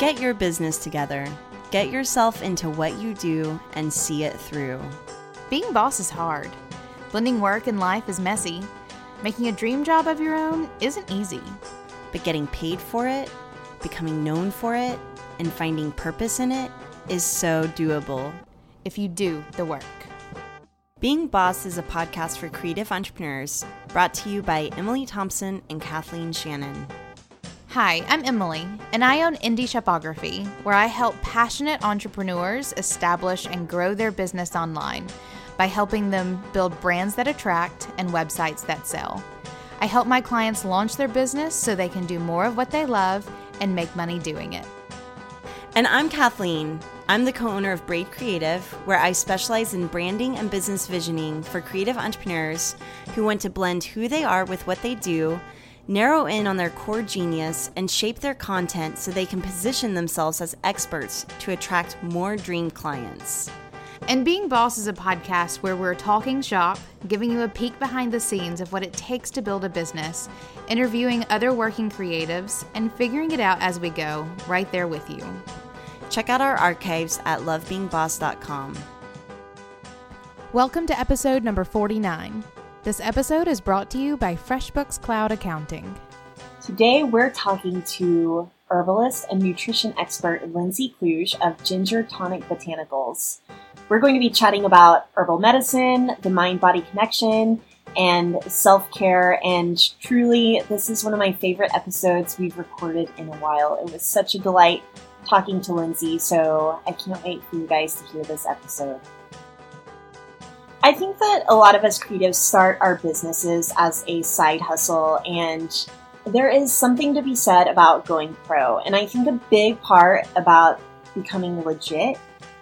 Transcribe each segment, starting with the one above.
Get your business together. Get yourself into what you do and see it through. Being boss is hard. Blending work and life is messy. Making a dream job of your own isn't easy. But getting paid for it, becoming known for it, and finding purpose in it is so doable if you do the work. Being Boss is a podcast for creative entrepreneurs brought to you by Emily Thompson and Kathleen Shannon. Hi, I'm Emily, and I own Indie Shopography, where I help passionate entrepreneurs establish and grow their business online by helping them build brands that attract and websites that sell. I help my clients launch their business so they can do more of what they love and make money doing it. And I'm Kathleen. I'm the co owner of Braid Creative, where I specialize in branding and business visioning for creative entrepreneurs who want to blend who they are with what they do, narrow in on their core genius, and shape their content so they can position themselves as experts to attract more dream clients. And Being Boss is a podcast where we're talking shop, giving you a peek behind the scenes of what it takes to build a business, interviewing other working creatives, and figuring it out as we go, right there with you. Check out our archives at lovebeingboss.com. Welcome to episode number 49. This episode is brought to you by FreshBooks Cloud Accounting. Today we're talking to herbalist and nutrition expert Lindsay Kluge of Ginger Tonic Botanicals. We're going to be chatting about herbal medicine, the mind body connection, and self care. And truly, this is one of my favorite episodes we've recorded in a while. It was such a delight talking to Lindsay, so I can't wait for you guys to hear this episode. I think that a lot of us creatives start our businesses as a side hustle, and there is something to be said about going pro. And I think a big part about becoming legit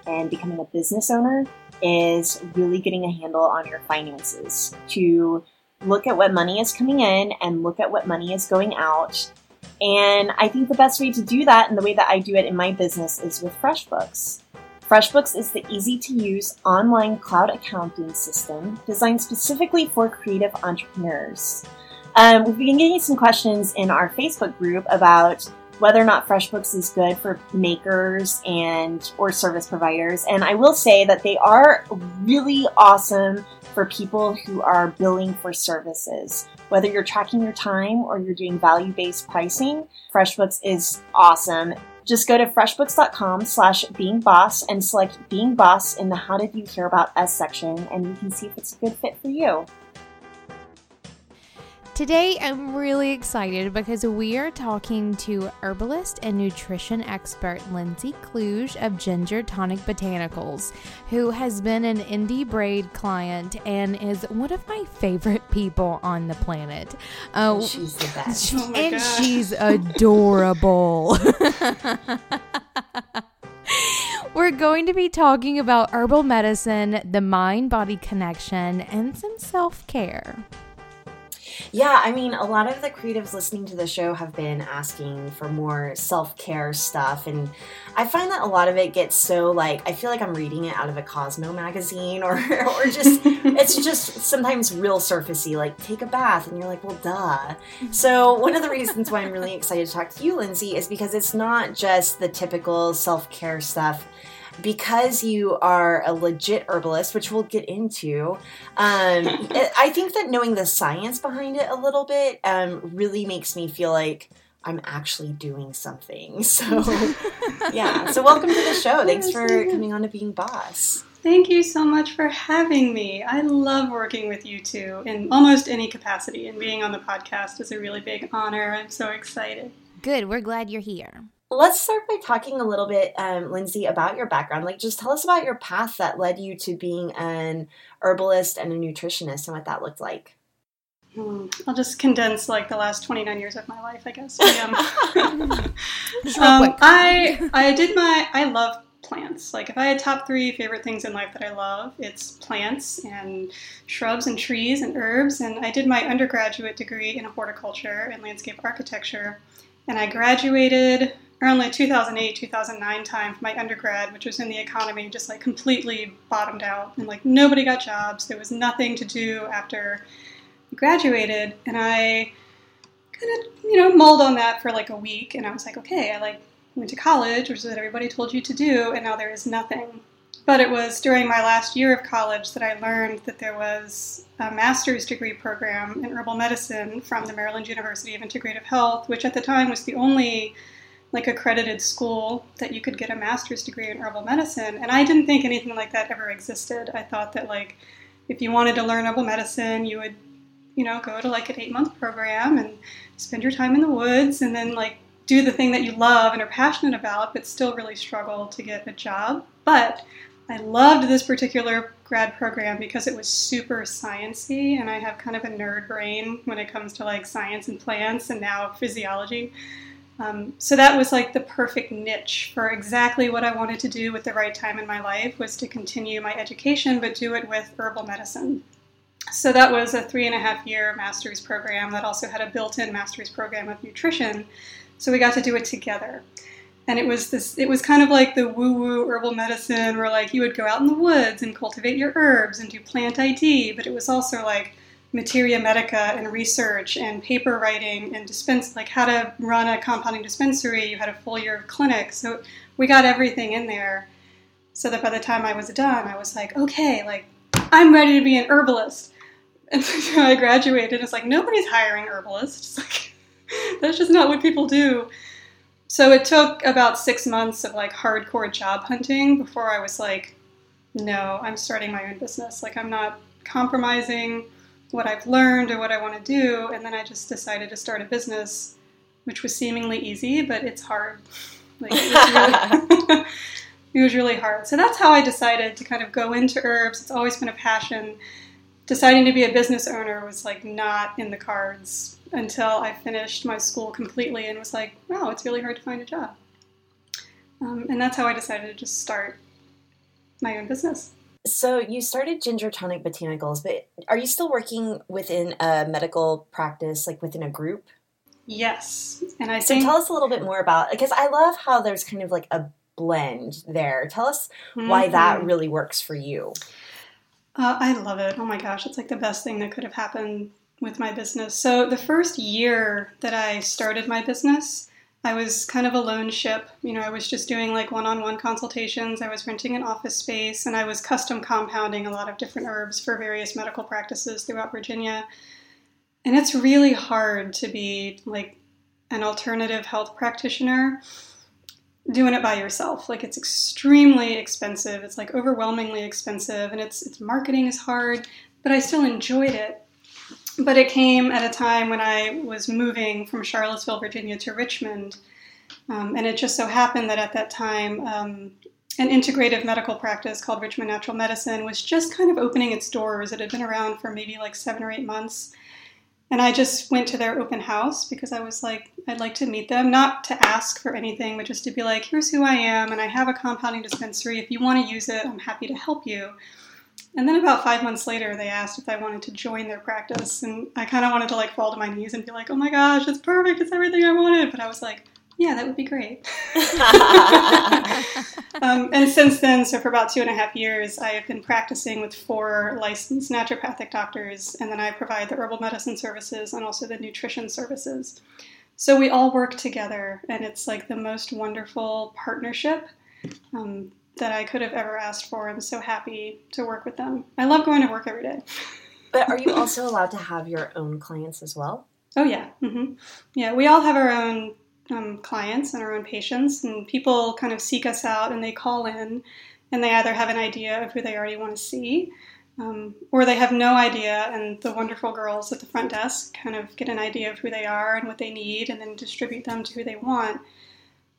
and becoming a business owner is really getting a handle on your finances to look at what money is coming in and look at what money is going out and I think the best way to do that and the way that I do it in my business is with FreshBooks. FreshBooks is the easy to use online cloud accounting system designed specifically for creative entrepreneurs. Um, we've been getting some questions in our Facebook group about whether or not FreshBooks is good for makers and or service providers. And I will say that they are really awesome for people who are billing for services. Whether you're tracking your time or you're doing value-based pricing, FreshBooks is awesome. Just go to freshbooks.com slash being boss and select being boss in the how did you hear about us section and you can see if it's a good fit for you. Today, I'm really excited because we are talking to herbalist and nutrition expert Lindsay Kluge of Ginger Tonic Botanicals, who has been an Indie Braid client and is one of my favorite people on the planet. Uh, she's the best. oh and God. she's adorable. We're going to be talking about herbal medicine, the mind body connection, and some self care. Yeah, I mean, a lot of the creatives listening to the show have been asking for more self care stuff. And I find that a lot of it gets so like, I feel like I'm reading it out of a Cosmo magazine or, or just, it's just sometimes real surfacey, like take a bath. And you're like, well, duh. So, one of the reasons why I'm really excited to talk to you, Lindsay, is because it's not just the typical self care stuff because you are a legit herbalist, which we'll get into, um, I think that knowing the science behind it a little bit um, really makes me feel like I'm actually doing something. So, yeah. So, welcome to the show. Thanks for coming on to Being Boss. Thank you so much for having me. I love working with you two in almost any capacity, and being on the podcast is a really big honor. I'm so excited. Good. We're glad you're here. Let's start by talking a little bit, um, Lindsay, about your background. Like, just tell us about your path that led you to being an herbalist and a nutritionist and what that looked like. Hmm. I'll just condense like the last 29 years of my life, I guess. um, um, I I did my I love plants. Like if I had top three favorite things in life that I love, it's plants and shrubs and trees and herbs. And I did my undergraduate degree in horticulture and landscape architecture. And I graduated around like 2008 2009 time for my undergrad which was in the economy just like completely bottomed out. And like nobody got jobs. There was nothing to do after graduated. And i kind of you know mulled on that for like a week. And i was like okay i like went to college, which is what everybody told you to do, and now there is nothing. But it was during my last year of college that I learned that there was a master's degree program in herbal medicine from the Maryland University of Integrative Health, which at the time was the only like accredited school that you could get a master's degree in herbal medicine. And I didn't think anything like that ever existed. I thought that like if you wanted to learn herbal medicine, you would, you know, go to like an eight month program and spend your time in the woods and then like do the thing that you love and are passionate about, but still really struggle to get a job. But I loved this particular grad program because it was super sciency, and I have kind of a nerd brain when it comes to like science and plants and now physiology. Um, so that was like the perfect niche for exactly what I wanted to do with the right time in my life was to continue my education, but do it with herbal medicine. So that was a three and a half year master's program that also had a built-in master's program of nutrition. So we got to do it together. And it was this it was kind of like the woo-woo herbal medicine where like you would go out in the woods and cultivate your herbs and do plant ID, but it was also like materia medica and research and paper writing and dispense like how to run a compounding dispensary you had a full year of clinic so we got everything in there. So that by the time i was done i was like okay like i'm ready to be an herbalist. And so i graduated it's like nobody's hiring herbalists. Like that's just not what people do. So it took about six months of like hardcore job hunting before i was like no i'm starting my own business. Like i'm not compromising what I've learned or what I want to do, and then I just decided to start a business, which was seemingly easy, but it's hard. Like it was, really, it was really hard. So that's how I decided to kind of go into herbs. It's always been a passion. Deciding to be a business owner was like not in the cards until I finished my school completely and was like, wow, it's really hard to find a job. Um, and that's how I decided to just start my own business. So you started Ginger Tonic Botanicals, but are you still working within a medical practice, like within a group? Yes, and I so think... tell us a little bit more about because I love how there's kind of like a blend there. Tell us mm-hmm. why that really works for you. Uh, I love it. Oh my gosh, it's like the best thing that could have happened with my business. So the first year that I started my business, I was kind of a lone ship. You know, I was just doing like one on one consultations, I was renting an office space, and I was custom compounding a lot of different herbs for various medical practices throughout Virginia. And it's really hard to be like an alternative health practitioner doing it by yourself. Like it's extremely expensive. It's like overwhelmingly expensive and it's it's marketing is hard, but I still enjoyed it but it came at a time when I was moving from Charlottesville, Virginia to Richmond. Um, and it just so happened that at that time, um, an integrative medical practice called Richmond Natural Medicine was just kind of opening its doors. It had been around for maybe like seven or eight months. And I just went to their open house because I was like, I'd like to meet them, not to ask for anything, but just to be like, here's who I am, and I have a compounding dispensary. If you want to use it, I'm happy to help you. And then about five months later, they asked if I wanted to join their practice, and I kind of wanted to like fall to my knees and be like, "Oh my gosh, it's perfect! It's everything I wanted." But I was like, "Yeah, that would be great." um, and since then, so for about two and a half years, I have been practicing with four licensed naturopathic doctors, and then I provide the herbal medicine services and also the nutrition services. So we all work together, and it's like the most wonderful partnership. Um, that I could have ever asked for. I'm so happy to work with them. I love going to work every day. but are you also allowed to have your own clients as well? Oh yeah, mm-hmm. yeah. We all have our own um, clients and our own patients, and people kind of seek us out and they call in, and they either have an idea of who they already want to see, um, or they have no idea, and the wonderful girls at the front desk kind of get an idea of who they are and what they need, and then distribute them to who they want.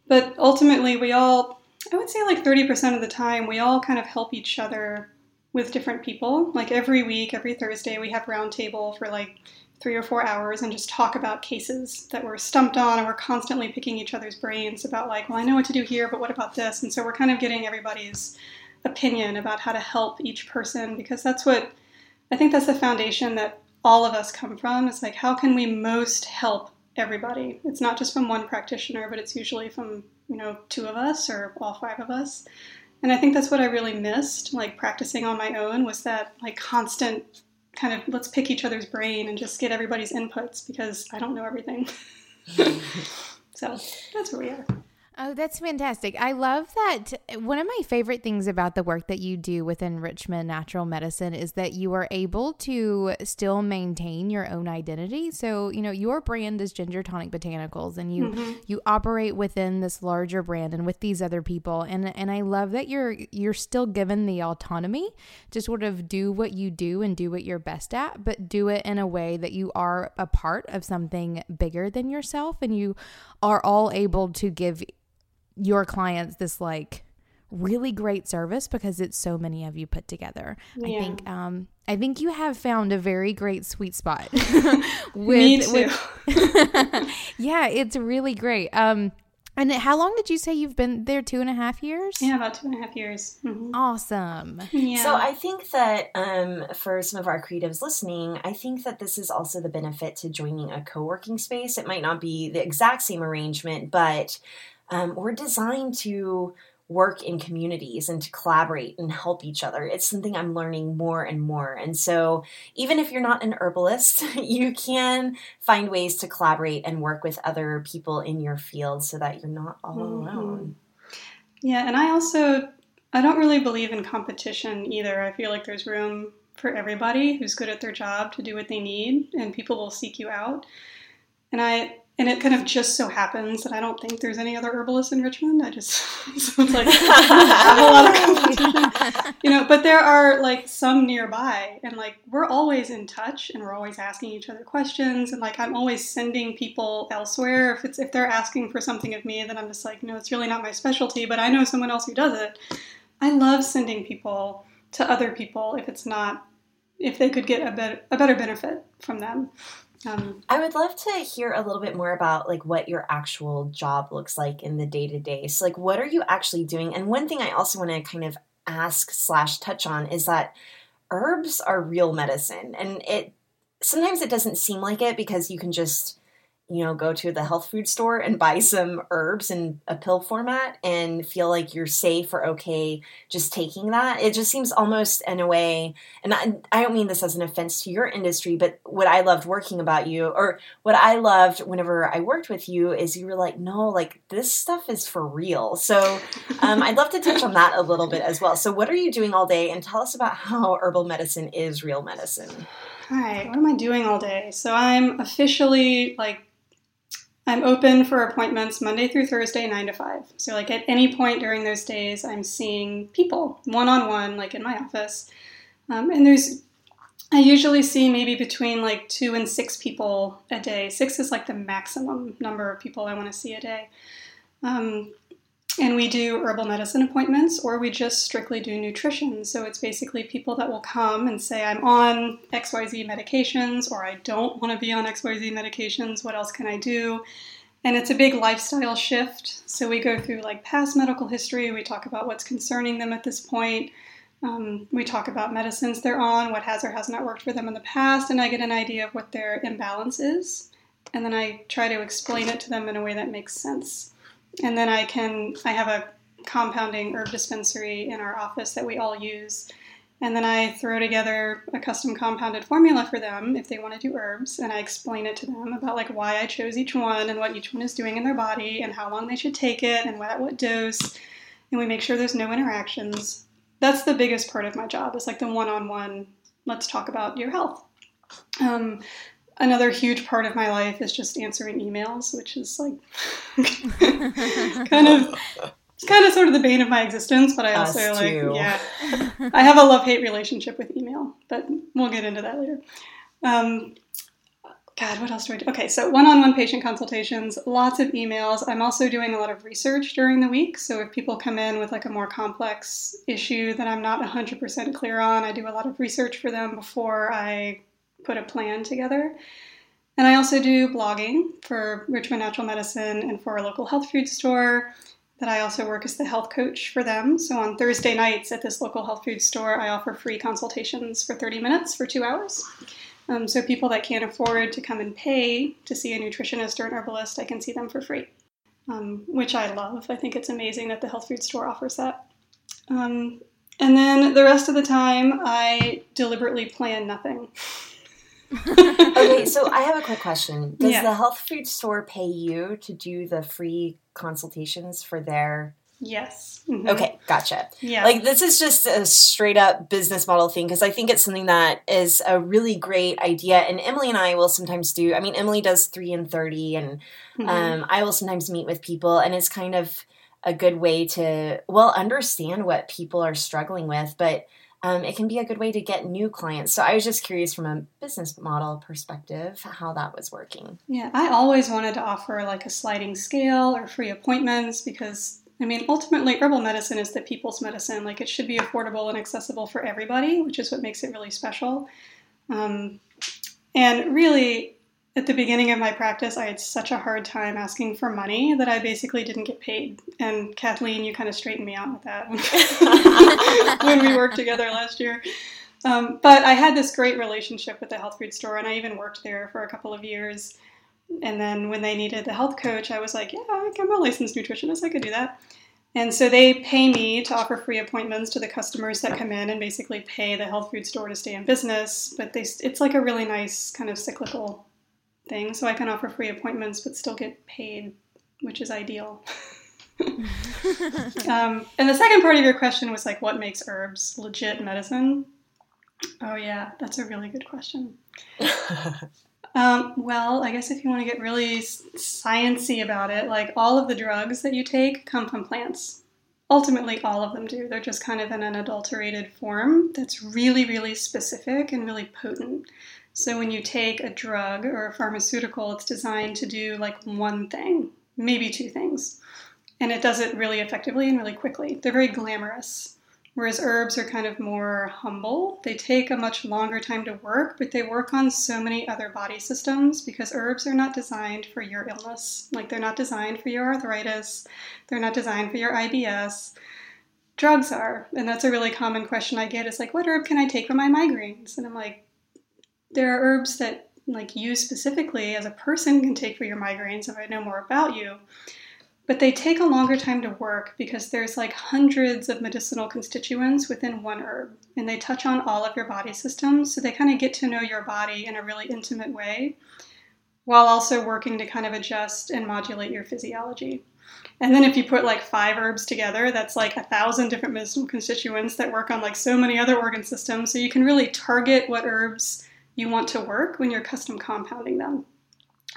But ultimately, we all I would say like 30% of the time, we all kind of help each other with different people. Like every week, every Thursday, we have roundtable for like three or four hours and just talk about cases that we're stumped on, and we're constantly picking each other's brains about like, well, I know what to do here, but what about this? And so we're kind of getting everybody's opinion about how to help each person because that's what I think that's the foundation that all of us come from. Is like, how can we most help everybody? It's not just from one practitioner, but it's usually from you know, two of us or all five of us. And I think that's what I really missed, like practicing on my own, was that like constant kind of let's pick each other's brain and just get everybody's inputs because I don't know everything. so that's where we are. Oh, that's fantastic. I love that. One of my favorite things about the work that you do within Richmond Natural Medicine is that you are able to still maintain your own identity. So, you know, your brand is Ginger Tonic Botanicals and you mm-hmm. you operate within this larger brand and with these other people. And and I love that you're you're still given the autonomy to sort of do what you do and do what you're best at, but do it in a way that you are a part of something bigger than yourself and you are all able to give your clients this like really great service because it's so many of you put together. Yeah. I think um I think you have found a very great sweet spot. with, Me too. With, yeah, it's really great. Um and how long did you say you've been there? Two and a half years? Yeah, about two and a half years. Mm-hmm. Awesome. Yeah. So I think that um, for some of our creatives listening, I think that this is also the benefit to joining a co working space. It might not be the exact same arrangement, but um, we're designed to work in communities and to collaborate and help each other. It's something I'm learning more and more. And so, even if you're not an herbalist, you can find ways to collaborate and work with other people in your field so that you're not all mm-hmm. alone. Yeah, and I also I don't really believe in competition either. I feel like there's room for everybody who's good at their job to do what they need and people will seek you out. And I and it kind of just so happens that I don't think there's any other herbalists in Richmond. I just like have a lot of competition, you know. But there are like some nearby, and like we're always in touch, and we're always asking each other questions, and like I'm always sending people elsewhere. If it's if they're asking for something of me, then I'm just like, no, it's really not my specialty, but I know someone else who does it. I love sending people to other people if it's not if they could get a better a better benefit from them. Um, I would love to hear a little bit more about like what your actual job looks like in the day to day. So, like, what are you actually doing? And one thing I also want to kind of ask slash touch on is that herbs are real medicine, and it sometimes it doesn't seem like it because you can just you know, go to the health food store and buy some herbs in a pill format and feel like you're safe or okay just taking that. It just seems almost in a way, and I, don't mean this as an offense to your industry, but what I loved working about you, or what I loved whenever I worked with you, is you were like, no, like this stuff is for real. So um, I'd love to touch on that a little bit as well. So, what are you doing all day? And tell us about how herbal medicine is real medicine. Hi, what am I doing all day? So, I'm officially like I'm open for appointments Monday through Thursday, 9 to 5. So, like at any point during those days, I'm seeing people one on one, like in my office. Um, and there's, I usually see maybe between like two and six people a day. Six is like the maximum number of people I want to see a day. Um, and we do herbal medicine appointments or we just strictly do nutrition. So it's basically people that will come and say, I'm on XYZ medications or I don't want to be on XYZ medications. What else can I do? And it's a big lifestyle shift. So we go through like past medical history, we talk about what's concerning them at this point. Um, we talk about medicines they're on, what has or has not worked for them in the past, and I get an idea of what their imbalance is. And then I try to explain it to them in a way that makes sense and then I can I have a compounding herb dispensary in our office that we all use. And then I throw together a custom compounded formula for them if they want to do herbs, and I explain it to them about like why I chose each one and what each one is doing in their body and how long they should take it and at what dose. And we make sure there's no interactions. That's the biggest part of my job. Is like the one-on-one. Let's talk about your health. Um, another huge part of my life is just answering emails, which is like kind of it's kind of sort of the bane of my existence, but I also Us like too. yeah. I have a love hate relationship with email, but we'll get into that later. Um, God, what else do I do? Okay, so one on one patient consultations, lots of emails. I'm also doing a lot of research during the week. So if people come in with like a more complex issue that I'm not 100% clear on, I do a lot of research for them before I put a plan together. And I also do blogging for Richmond Natural Medicine and for a local health food store that I also work as the health coach for them. So on Thursday nights at this local health food store, I offer free consultations for 30 minutes for two hours. Um, so people that can't afford to come and pay to see a nutritionist or an herbalist, I can see them for free, um, which I love. I think it's amazing that the health food store offers that. Um, and then the rest of the time, I deliberately plan nothing. okay, so I have a quick question. Does Yeah. the health food store pay you to do the free consultations for their Yes. Mhm. Okay, gotcha. Yeah. Like this is just a straight up business model thing because I think it's something that is a really great idea. And Emily and I will sometimes do. I mean, Emily does three and thirty, and Mhm. um, I will sometimes meet with people, and it's kind of a good way to well understand what people are struggling with, but. Um, it can be a good way to get new clients. So I was just curious from a business model perspective how that was working. Yeah, I always wanted to offer like a sliding scale or free appointments because I mean, ultimately, herbal medicine is the people's medicine. Like, it should be affordable and accessible for everybody, which is what makes it really special. Um, and really, at the beginning of my practice, I had such a hard time asking for money that I basically didn't get paid. And Kathleen, you kind of straightened me out with that when we worked together last year. Um, but I had this great relationship with the health food store, and I even worked there for a couple of years. And then when they needed a health coach, I was like, yeah, I'm a licensed nutritionist. I could do that. And so they pay me to offer free appointments to the customers that come in and basically pay the health food store to stay in business. But they, it's like a really nice kind of cyclical thing. So I can offer free appointments but still get paid, which is ideal. um, and the second part of your question was like, what makes herbs legit medicine? Oh, yeah, that's a really good question. Um, well, I guess if you want to get really sciency about it, like all of the drugs that you take come from plants. Ultimately, all of them do. They're just kind of in an adulterated form that's really, really specific and really potent. So when you take a drug or a pharmaceutical, it's designed to do like one thing, maybe two things. And it does it really effectively and really quickly. They're very glamorous. Whereas herbs are kind of more humble. They take a much longer time to work, but they work on so many other body systems because herbs are not designed for your illness. Like they're not designed for your arthritis, they're not designed for your IBS. Drugs are. And that's a really common question I get is like, what herb can I take for my migraines? And I'm like, there are herbs that like you specifically as a person can take for your migraines if I know more about you but they take a longer time to work because there's like hundreds of medicinal constituents within one herb and they touch on all of your body systems so they kind of get to know your body in a really intimate way while also working to kind of adjust and modulate your physiology. And then if you put like five herbs together that's like a thousand different medicinal constituents that work on like so many other organ systems so you can really target what herbs you want to work when you're custom compounding them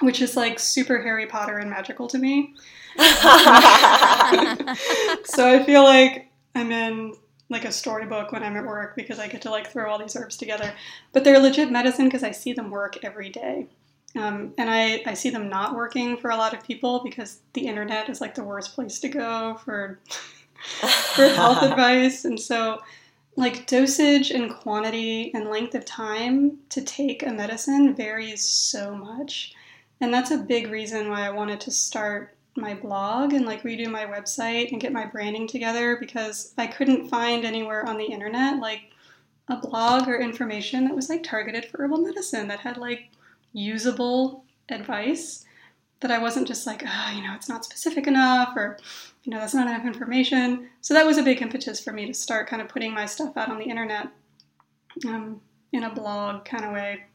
which is like super harry potter and magical to me so I feel like I'm in like a storybook when I'm at work because I get to like throw all these herbs together. But they're legit medicine because I see them work every day. Um, and I, I see them not working for a lot of people because the internet is like the worst place to go for for health advice. And so like dosage and quantity and length of time to take a medicine varies so much. And that's a big reason why I wanted to start my blog and like redo my website and get my branding together because I couldn't find anywhere on the internet like a blog or information that was like targeted for herbal medicine that had like usable advice that I wasn't just like, oh, you know, it's not specific enough or, you know, that's not enough information. So that was a big impetus for me to start kind of putting my stuff out on the internet um, in a blog kind of way.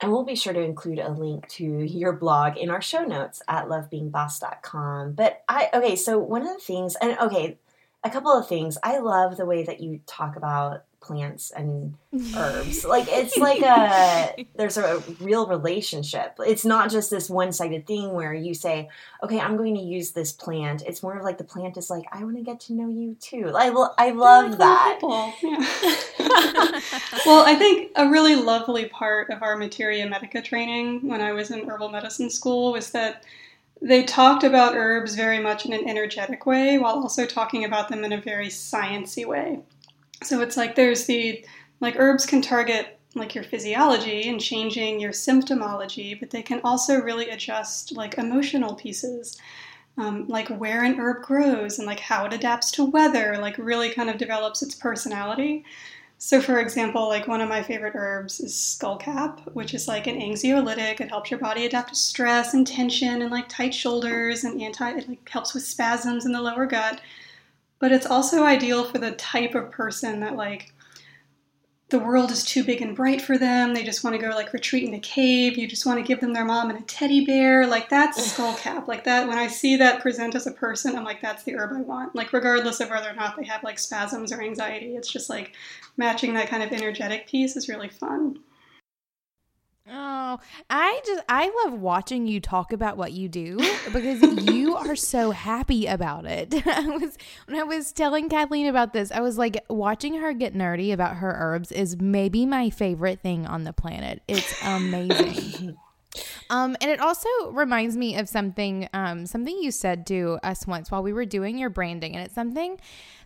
And we'll be sure to include a link to your blog in our show notes at lovebeingboss.com. But I, okay, so one of the things, and okay, a couple of things. I love the way that you talk about plants and herbs. like, it's like a, there's a real relationship. It's not just this one sided thing where you say, okay, I'm going to use this plant. It's more of like the plant is like, I want to get to know you too. I, lo- I love that. Yeah. well, I think a really lovely part of our Materia Medica training when I was in herbal medicine school was that they talked about herbs very much in an energetic way while also talking about them in a very sciency way. So it's like there's the like herbs can target like your physiology and changing your symptomology, but they can also really adjust like emotional pieces. Um, like where an herb grows and like how it adapts to weather, like really kind of develops its personality. So, for example, like one of my favorite herbs is skullcap, which is like an anxiolytic. It helps your body adapt to stress and tension and like tight shoulders and anti. It like helps with spasms in the lower gut. But it's also ideal for the type of person that like the world is too big and bright for them. They just want to go like retreat in a cave. You just want to give them their mom and a teddy bear. Like that's skullcap. Like that when I see that present as a person, I'm like, that's the herb I want. Like regardless of whether or not they have like spasms or anxiety. It's just like matching that kind of energetic piece is really fun. Oh, I just I love watching you talk about what you do because you are so happy about it. I was when I was telling Kathleen about this, I was like watching her get nerdy about her herbs is maybe my favorite thing on the planet. It's amazing. Um, and it also reminds me of something, um, something you said to us once while we were doing your branding, and it's something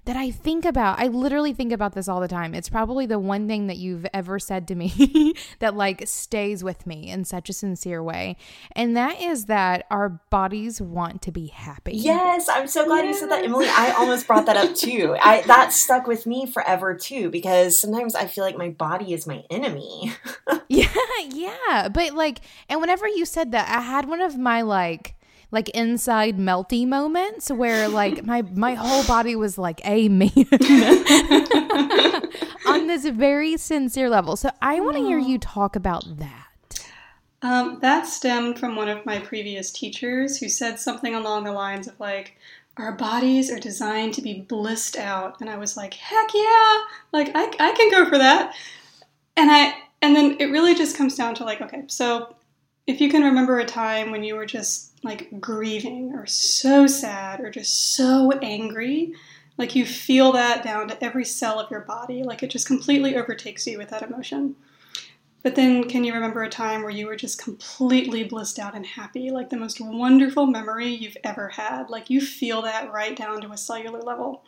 that I think about. I literally think about this all the time. It's probably the one thing that you've ever said to me that like stays with me in such a sincere way. And that is that our bodies want to be happy. Yes, I'm so glad you said that, Emily. I almost brought that up too. I that stuck with me forever too because sometimes I feel like my body is my enemy. yeah, yeah. But like and whenever you said that, I had one of my like like inside melty moments where like my my whole body was like a amen on this very sincere level. So I want to hear you talk about that. Um, that stemmed from one of my previous teachers who said something along the lines of like, our bodies are designed to be blissed out. And I was like, heck yeah, like I, I can go for that. And I, and then it really just comes down to like, okay, so if you can remember a time when you were just like grieving or so sad or just so angry, like you feel that down to every cell of your body, like it just completely overtakes you with that emotion. But then, can you remember a time where you were just completely blissed out and happy, like the most wonderful memory you've ever had? Like you feel that right down to a cellular level.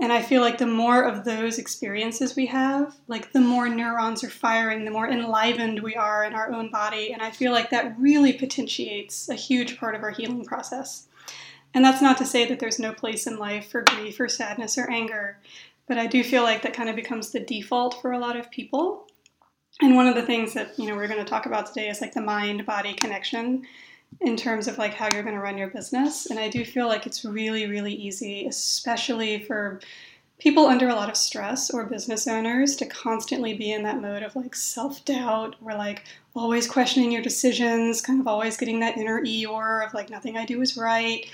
And I feel like the more of those experiences we have, like the more neurons are firing, the more enlivened we are in our own body. And I feel like that really potentiates a huge part of our healing process. And that's not to say that there's no place in life for grief or sadness or anger, but I do feel like that kind of becomes the default for a lot of people. And one of the things that, you know, we're going to talk about today is like the mind body connection in terms of like how you're going to run your business. And I do feel like it's really, really easy, especially for people under a lot of stress or business owners to constantly be in that mode of like self doubt or like always questioning your decisions, kind of always getting that inner Eeyore of like nothing I do is right.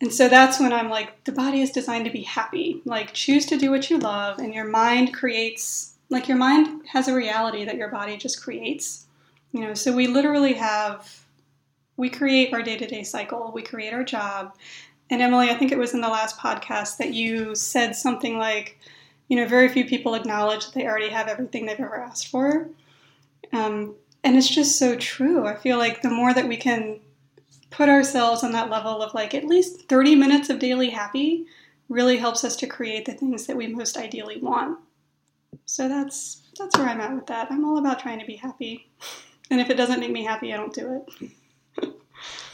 And so that's when I'm like, the body is designed to be happy. Like, choose to do what you love, and your mind creates, like, your mind has a reality that your body just creates. You know, so we literally have we create our day to day cycle, we create our job. And Emily, I think it was in the last podcast that you said something like, you know, very few people acknowledge that they already have everything they've ever asked for. Um, and it's just so true. I feel like the more that we can put ourselves on that level of like at least 30 minutes of daily happy really helps us to create the things that we most ideally want. So that's that's where I'm at with that. I'm all about trying to be happy. And if it doesn't make me happy, I don't do it.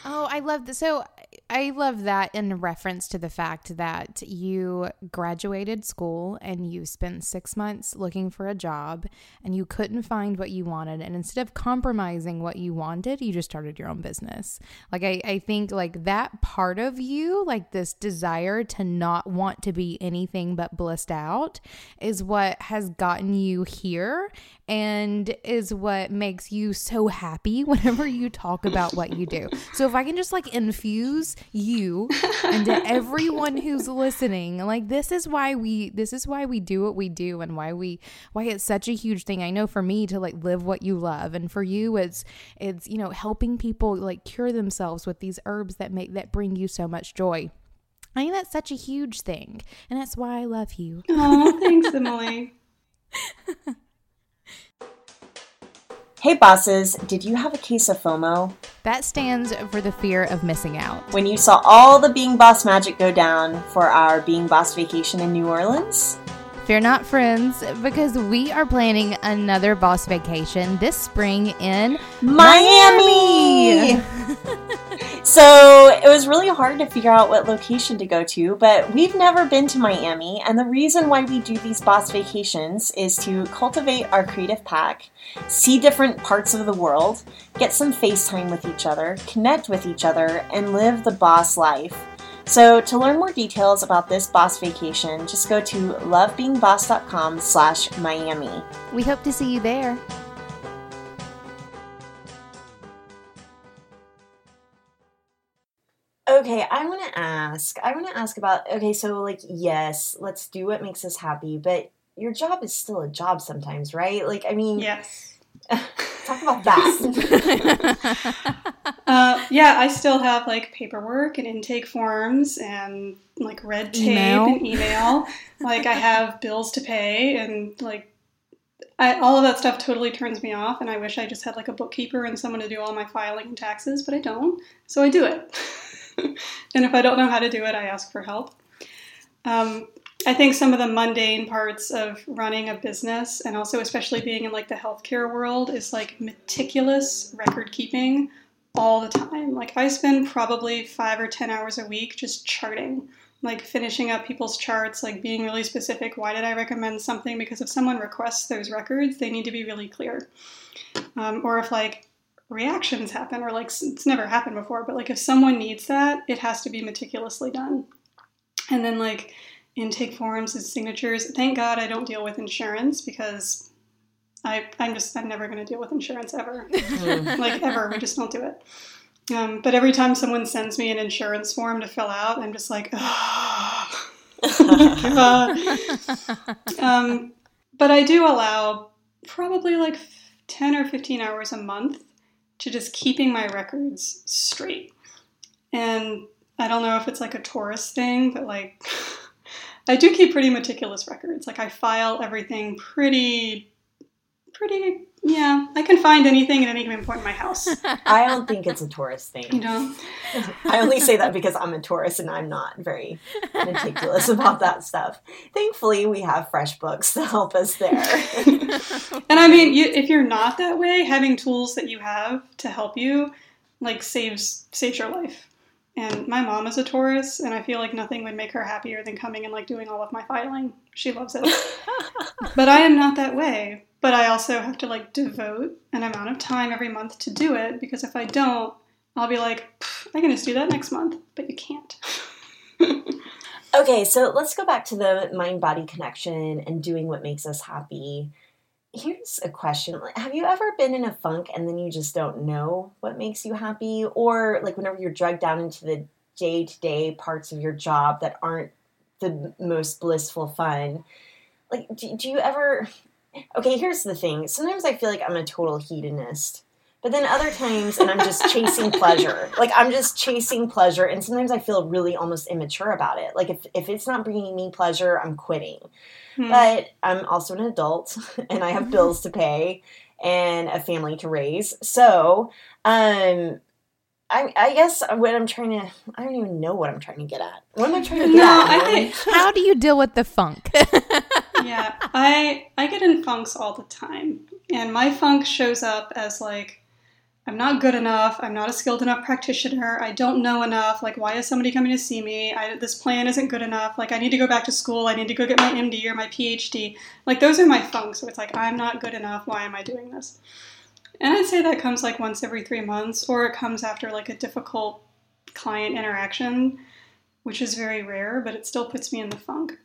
Oh, I love this. So I love that in reference to the fact that you graduated school and you spent six months looking for a job and you couldn't find what you wanted. And instead of compromising what you wanted, you just started your own business. Like, I, I think like that part of you, like this desire to not want to be anything but blissed out, is what has gotten you here and is what makes you so happy whenever you talk about what you do. So if I can just like infuse you and to everyone who's listening. Like this is why we this is why we do what we do and why we why it's such a huge thing. I know for me to like live what you love and for you it's it's you know helping people like cure themselves with these herbs that make that bring you so much joy. I think that's such a huge thing, and that's why I love you. Oh, thanks, Emily. Hey bosses, did you have a case of FOMO? That stands for the fear of missing out. When you saw all the Being Boss magic go down for our Being Boss vacation in New Orleans? Fear not, friends, because we are planning another boss vacation this spring in Miami. Miami. so it was really hard to figure out what location to go to, but we've never been to Miami, and the reason why we do these boss vacations is to cultivate our creative pack, see different parts of the world, get some FaceTime with each other, connect with each other, and live the boss life. So to learn more details about this boss vacation, just go to lovebeingboss.com slash Miami. We hope to see you there. Okay, I want to ask. I want to ask about. Okay, so like, yes, let's do what makes us happy, but your job is still a job sometimes, right? Like, I mean, yes. talk about that. uh, yeah, I still have like paperwork and intake forms and like red tape email. and email. like, I have bills to pay and like I, all of that stuff totally turns me off, and I wish I just had like a bookkeeper and someone to do all my filing and taxes, but I don't, so I do it. and if I don't know how to do it, I ask for help. Um, I think some of the mundane parts of running a business and also especially being in like the healthcare world is like meticulous record keeping all the time. Like I spend probably 5 or 10 hours a week just charting, like finishing up people's charts, like being really specific, why did I recommend something because if someone requests those records, they need to be really clear. Um, or if like reactions happen or like it's never happened before but like if someone needs that it has to be meticulously done. And then like intake forms and signatures. Thank god i don't deal with insurance because i i'm just i'm never going to deal with insurance ever. Mm. like ever. We just don't do it. Um, but every time someone sends me an insurance form to fill out i'm just like oh, um, but i do allow probably like 10 or 15 hours a month to just keeping my records straight. And I don't know if it's like a Taurus thing, but like I do keep pretty meticulous records. Like I file everything pretty pretty yeah, I can find anything at any given point in my house. I don't think it's a Taurus thing. You know? I only say that because I'm a Taurus and I'm not very meticulous about that stuff. Thankfully, we have FreshBooks to help us there. and I mean, you, if you're not that way, having tools that you have to help you like saves saves your life. And my mom is a Taurus, and I feel like nothing would make her happier than coming and like doing all of my filing. She loves it. but I am not that way. But I also have to like devote an amount of time every month to do it because if I don't, I'll be like, I can just do that next month, but you can't. okay, so let's go back to the mind body connection and doing what makes us happy. Here's a question Have you ever been in a funk and then you just don't know what makes you happy? Or like whenever you're drugged down into the day to day parts of your job that aren't the most blissful fun? Like, do, do you ever. Okay, here's the thing. Sometimes I feel like I'm a total hedonist. But then other times, and I'm just chasing pleasure. Like I'm just chasing pleasure, and sometimes I feel really almost immature about it. Like if if it's not bringing me pleasure, I'm quitting. Hmm. But I'm also an adult and I have bills to pay and a family to raise. So, um, I, I, guess what I'm trying to, I don't even know what I'm trying to get at. What am I trying to get no, at? I think, How do you deal with the funk? Yeah, I I get in funks all the time, and my funk shows up as like I'm not good enough. I'm not a skilled enough practitioner. I don't know enough. Like, why is somebody coming to see me? I, this plan isn't good enough. Like, I need to go back to school. I need to go get my MD or my PhD. Like, those are my funks. So it's like, I'm not good enough. Why am I doing this? And I'd say that comes like once every three months, or it comes after like a difficult client interaction, which is very rare, but it still puts me in the funk.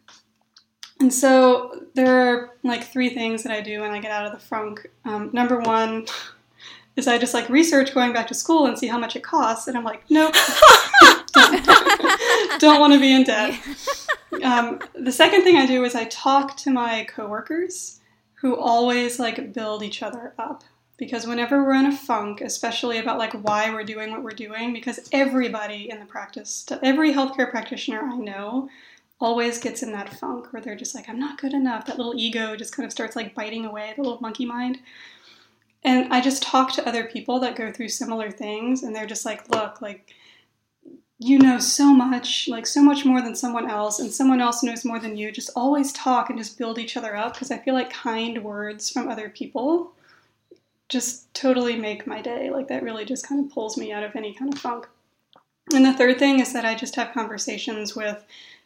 And so there are like three things that I do when I get out of the funk. Um, number one, is I just like research going back to school and see how much it costs, and I'm like, nope, don't, don't want to be in debt. Um, the second thing I do is I talk to my coworkers who always like build each other up because whenever we're in a funk, especially about like why we're doing what we're doing, because everybody in the practice, every healthcare practitioner I know always gets in that funk where they're just like, I'm not good enough. That little ego just kind of starts like biting away, the little monkey mind. And I just talk to other people that go through similar things, and they're just like, look, like, you know so much, like, so much more than someone else, and someone else knows more than you. Just always talk and just build each other up because I feel like kind words from other people just totally make my day. Like, that really just kind of pulls me out of any kind of funk. And the third thing is that I just have conversations with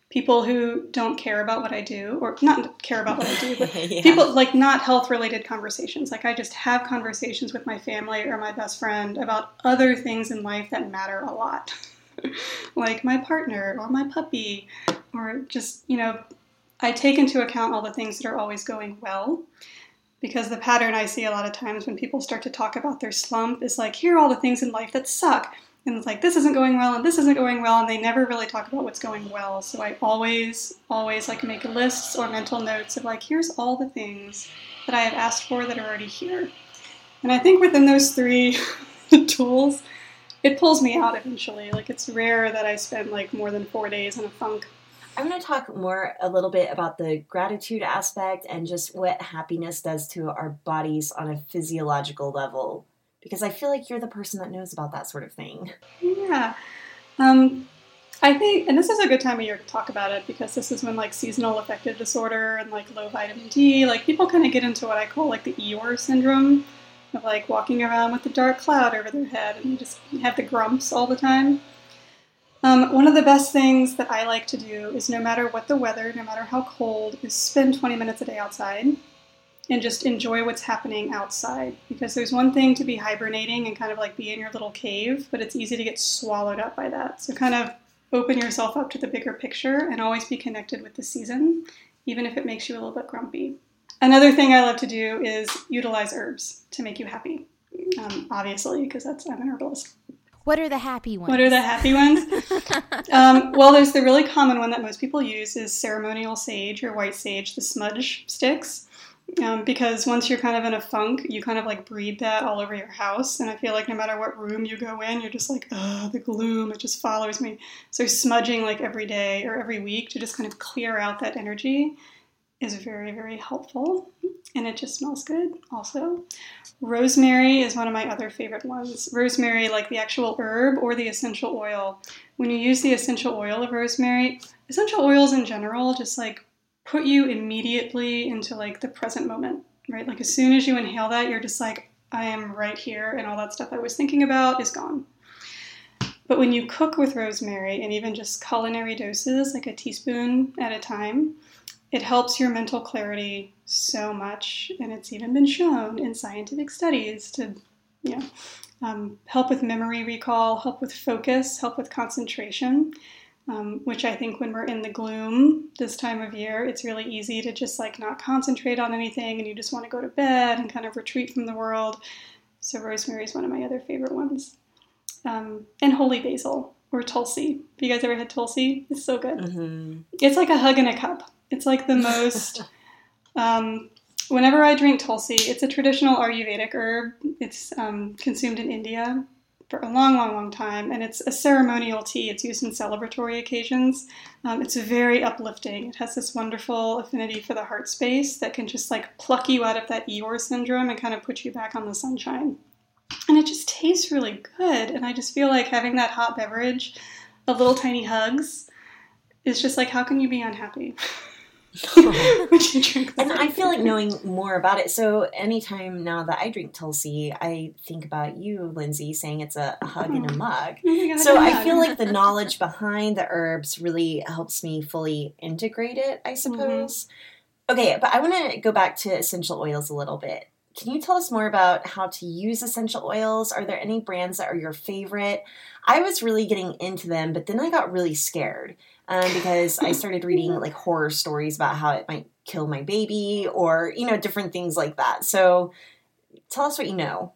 people who don't care about what I do, or not care about what I do, but yeah. people like not health related conversations. Like I just have conversations with my family or my best friend about other things in life that matter a lot. like my partner or my puppy, or just, you know, I take into account all the things that are always going well. Because the pattern I see a lot of times when people start to talk about their slump is like, here are all the things in life that suck. And it's like, this isn't going well and this isn't going well. And they never really talk about what's going well. So I always, always like make lists or mental notes of like, here's all the things that I have asked for that are already here. And I think within those three tools, it pulls me out eventually. Like it's rare that I spend like more than four days in a funk. I'm going to talk more a little bit about the gratitude aspect and just what happiness does to our bodies on a physiological level because I feel like you're the person that knows about that sort of thing. Yeah. Um, I think, and this is a good time of year to talk about it because this is when like seasonal affective disorder and like low vitamin D, like people kind of get into what I call like the Eeyore syndrome, of like walking around with a dark cloud over their head and you just have the grumps all the time. Um, one of the best things that I like to do is no matter what the weather, no matter how cold, is spend 20 minutes a day outside and just enjoy what's happening outside. Because there's one thing to be hibernating and kind of like be in your little cave, but it's easy to get swallowed up by that. So kind of open yourself up to the bigger picture and always be connected with the season, even if it makes you a little bit grumpy. Another thing I love to do is utilize herbs to make you happy. Um, obviously, because that's I'm an herbalist. What are the happy ones? What are the happy ones? um, well, there's the really common one that most people use is ceremonial sage or white sage, the smudge sticks. Um, because once you're kind of in a funk, you kind of like breathe that all over your house. And I feel like no matter what room you go in, you're just like, oh, the gloom, it just follows me. So smudging like every day or every week to just kind of clear out that energy is very, very helpful. And it just smells good also. Rosemary is one of my other favorite ones. Rosemary, like the actual herb or the essential oil. When you use the essential oil of rosemary, essential oils in general just like put you immediately into like the present moment, right? Like as soon as you inhale that, you're just like, I am right here, and all that stuff I was thinking about is gone. But when you cook with rosemary, and even just culinary doses, like a teaspoon at a time, it helps your mental clarity so much, and it's even been shown in scientific studies to, you know, um, help with memory recall, help with focus, help with concentration. Um, which I think when we're in the gloom this time of year, it's really easy to just like not concentrate on anything and you just want to go to bed and kind of retreat from the world. So, rosemary is one of my other favorite ones. Um, and holy basil or tulsi. Have you guys ever had tulsi? It's so good. Mm-hmm. It's like a hug in a cup. It's like the most. um, whenever I drink tulsi, it's a traditional Ayurvedic herb. It's um, consumed in India for a long, long, long time, and it's a ceremonial tea. It's used in celebratory occasions. Um, it's very uplifting. It has this wonderful affinity for the heart space that can just like pluck you out of that Eeyore syndrome and kind of put you back on the sunshine. And it just tastes really good. And I just feel like having that hot beverage of little tiny hugs is just like, how can you be unhappy? and I feel like knowing more about it. So anytime now that I drink Tulsi, I think about you, Lindsay, saying it's a, hug in a oh. mug. Oh God, so I feel like the knowledge behind the herbs really helps me fully integrate it, I mm-hmm. suppose. Mm-hmm. Okay, but I want to go back to essential oils a little bit. Can you tell us more about how to use essential oils? Are there any brands that are your favorite? I was really getting into them, but then I got really scared um, because I started reading like horror stories about how it might kill my baby or, you know, different things like that. So tell us what you know.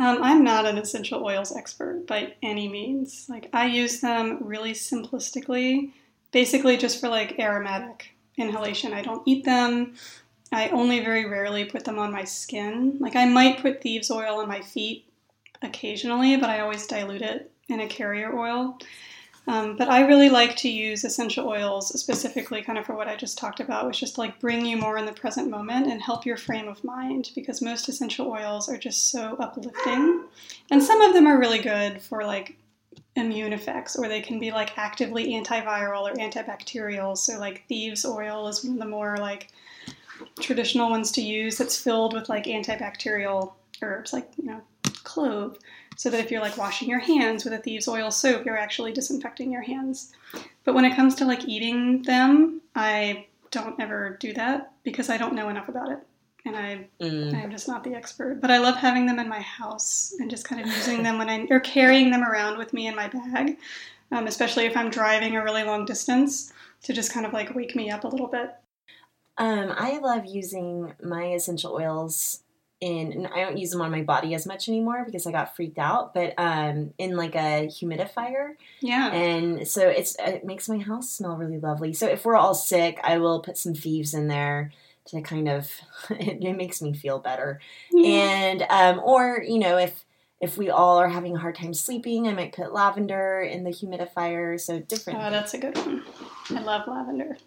Um, I'm not an essential oils expert by any means. Like, I use them really simplistically, basically just for like aromatic inhalation. I don't eat them. I only very rarely put them on my skin. Like, I might put thieves oil on my feet occasionally, but I always dilute it in a carrier oil. Um, but I really like to use essential oils specifically kind of for what I just talked about, which just like bring you more in the present moment and help your frame of mind because most essential oils are just so uplifting. And some of them are really good for like immune effects or they can be like actively antiviral or antibacterial. So like thieves oil is one of the more like traditional ones to use that's filled with like antibacterial herbs like, you know, clove so that if you're like washing your hands with a thieves oil soap, you're actually disinfecting your hands. But when it comes to like eating them, I don't ever do that because I don't know enough about it. And I, mm. I'm just not the expert. But I love having them in my house and just kind of using them when I, or carrying them around with me in my bag. um, especially if I'm driving a really long distance, to just kind of like wake me up a little bit. Um, I love using my essential oils in I don't use them on my body as much anymore because I got freaked out, but um in like a humidifier. Yeah. And so it's it makes my house smell really lovely. So if we're all sick, I will put some thieves in there to kind of it, it makes me feel better. Yeah. And um or, you know, if if we all are having a hard time sleeping, I might put lavender in the humidifier. So different. Oh, that's a good one. I love lavender.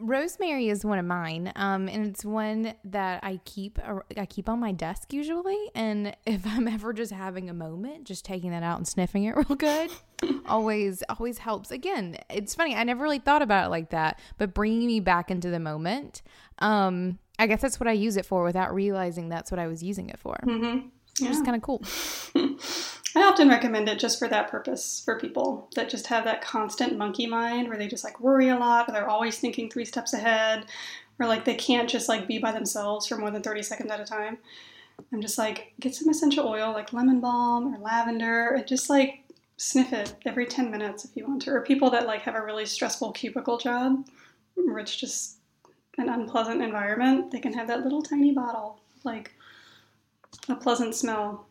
Rosemary is one of mine, um, and it's one that I keep I keep on my desk usually. And if I'm ever just having a moment, just taking that out and sniffing it real good, always always helps. Again, it's funny I never really thought about it like that, but bringing me back into the moment. Um, I guess that's what I use it for without realizing that's what I was using it for. Mm-hmm. Yeah. It's kind of cool. I often recommend it just for that purpose for people that just have that constant monkey mind where they just like worry a lot or they're always thinking three steps ahead or like they can't just like be by themselves for more than 30 seconds at a time. I'm just like, get some essential oil like lemon balm or lavender and just like sniff it every 10 minutes if you want to. Or people that like have a really stressful cubicle job where it's just an unpleasant environment, they can have that little tiny bottle, like a pleasant smell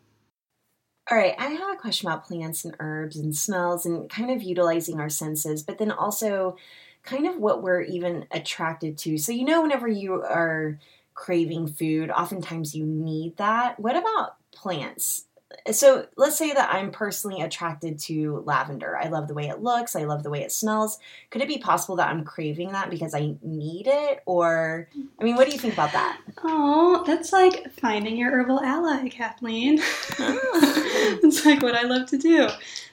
all right, I have a question about plants and herbs and smells and kind of utilizing our senses, but then also kind of what we're even attracted to. So, you know, whenever you are craving food, oftentimes you need that. What about plants? So let's say that I'm personally attracted to lavender. I love the way it looks, I love the way it smells. Could it be possible that I'm craving that because I need it? Or, I mean, what do you think about that? Oh, that's like finding your herbal ally, Kathleen. Oh. it's like what I love to do.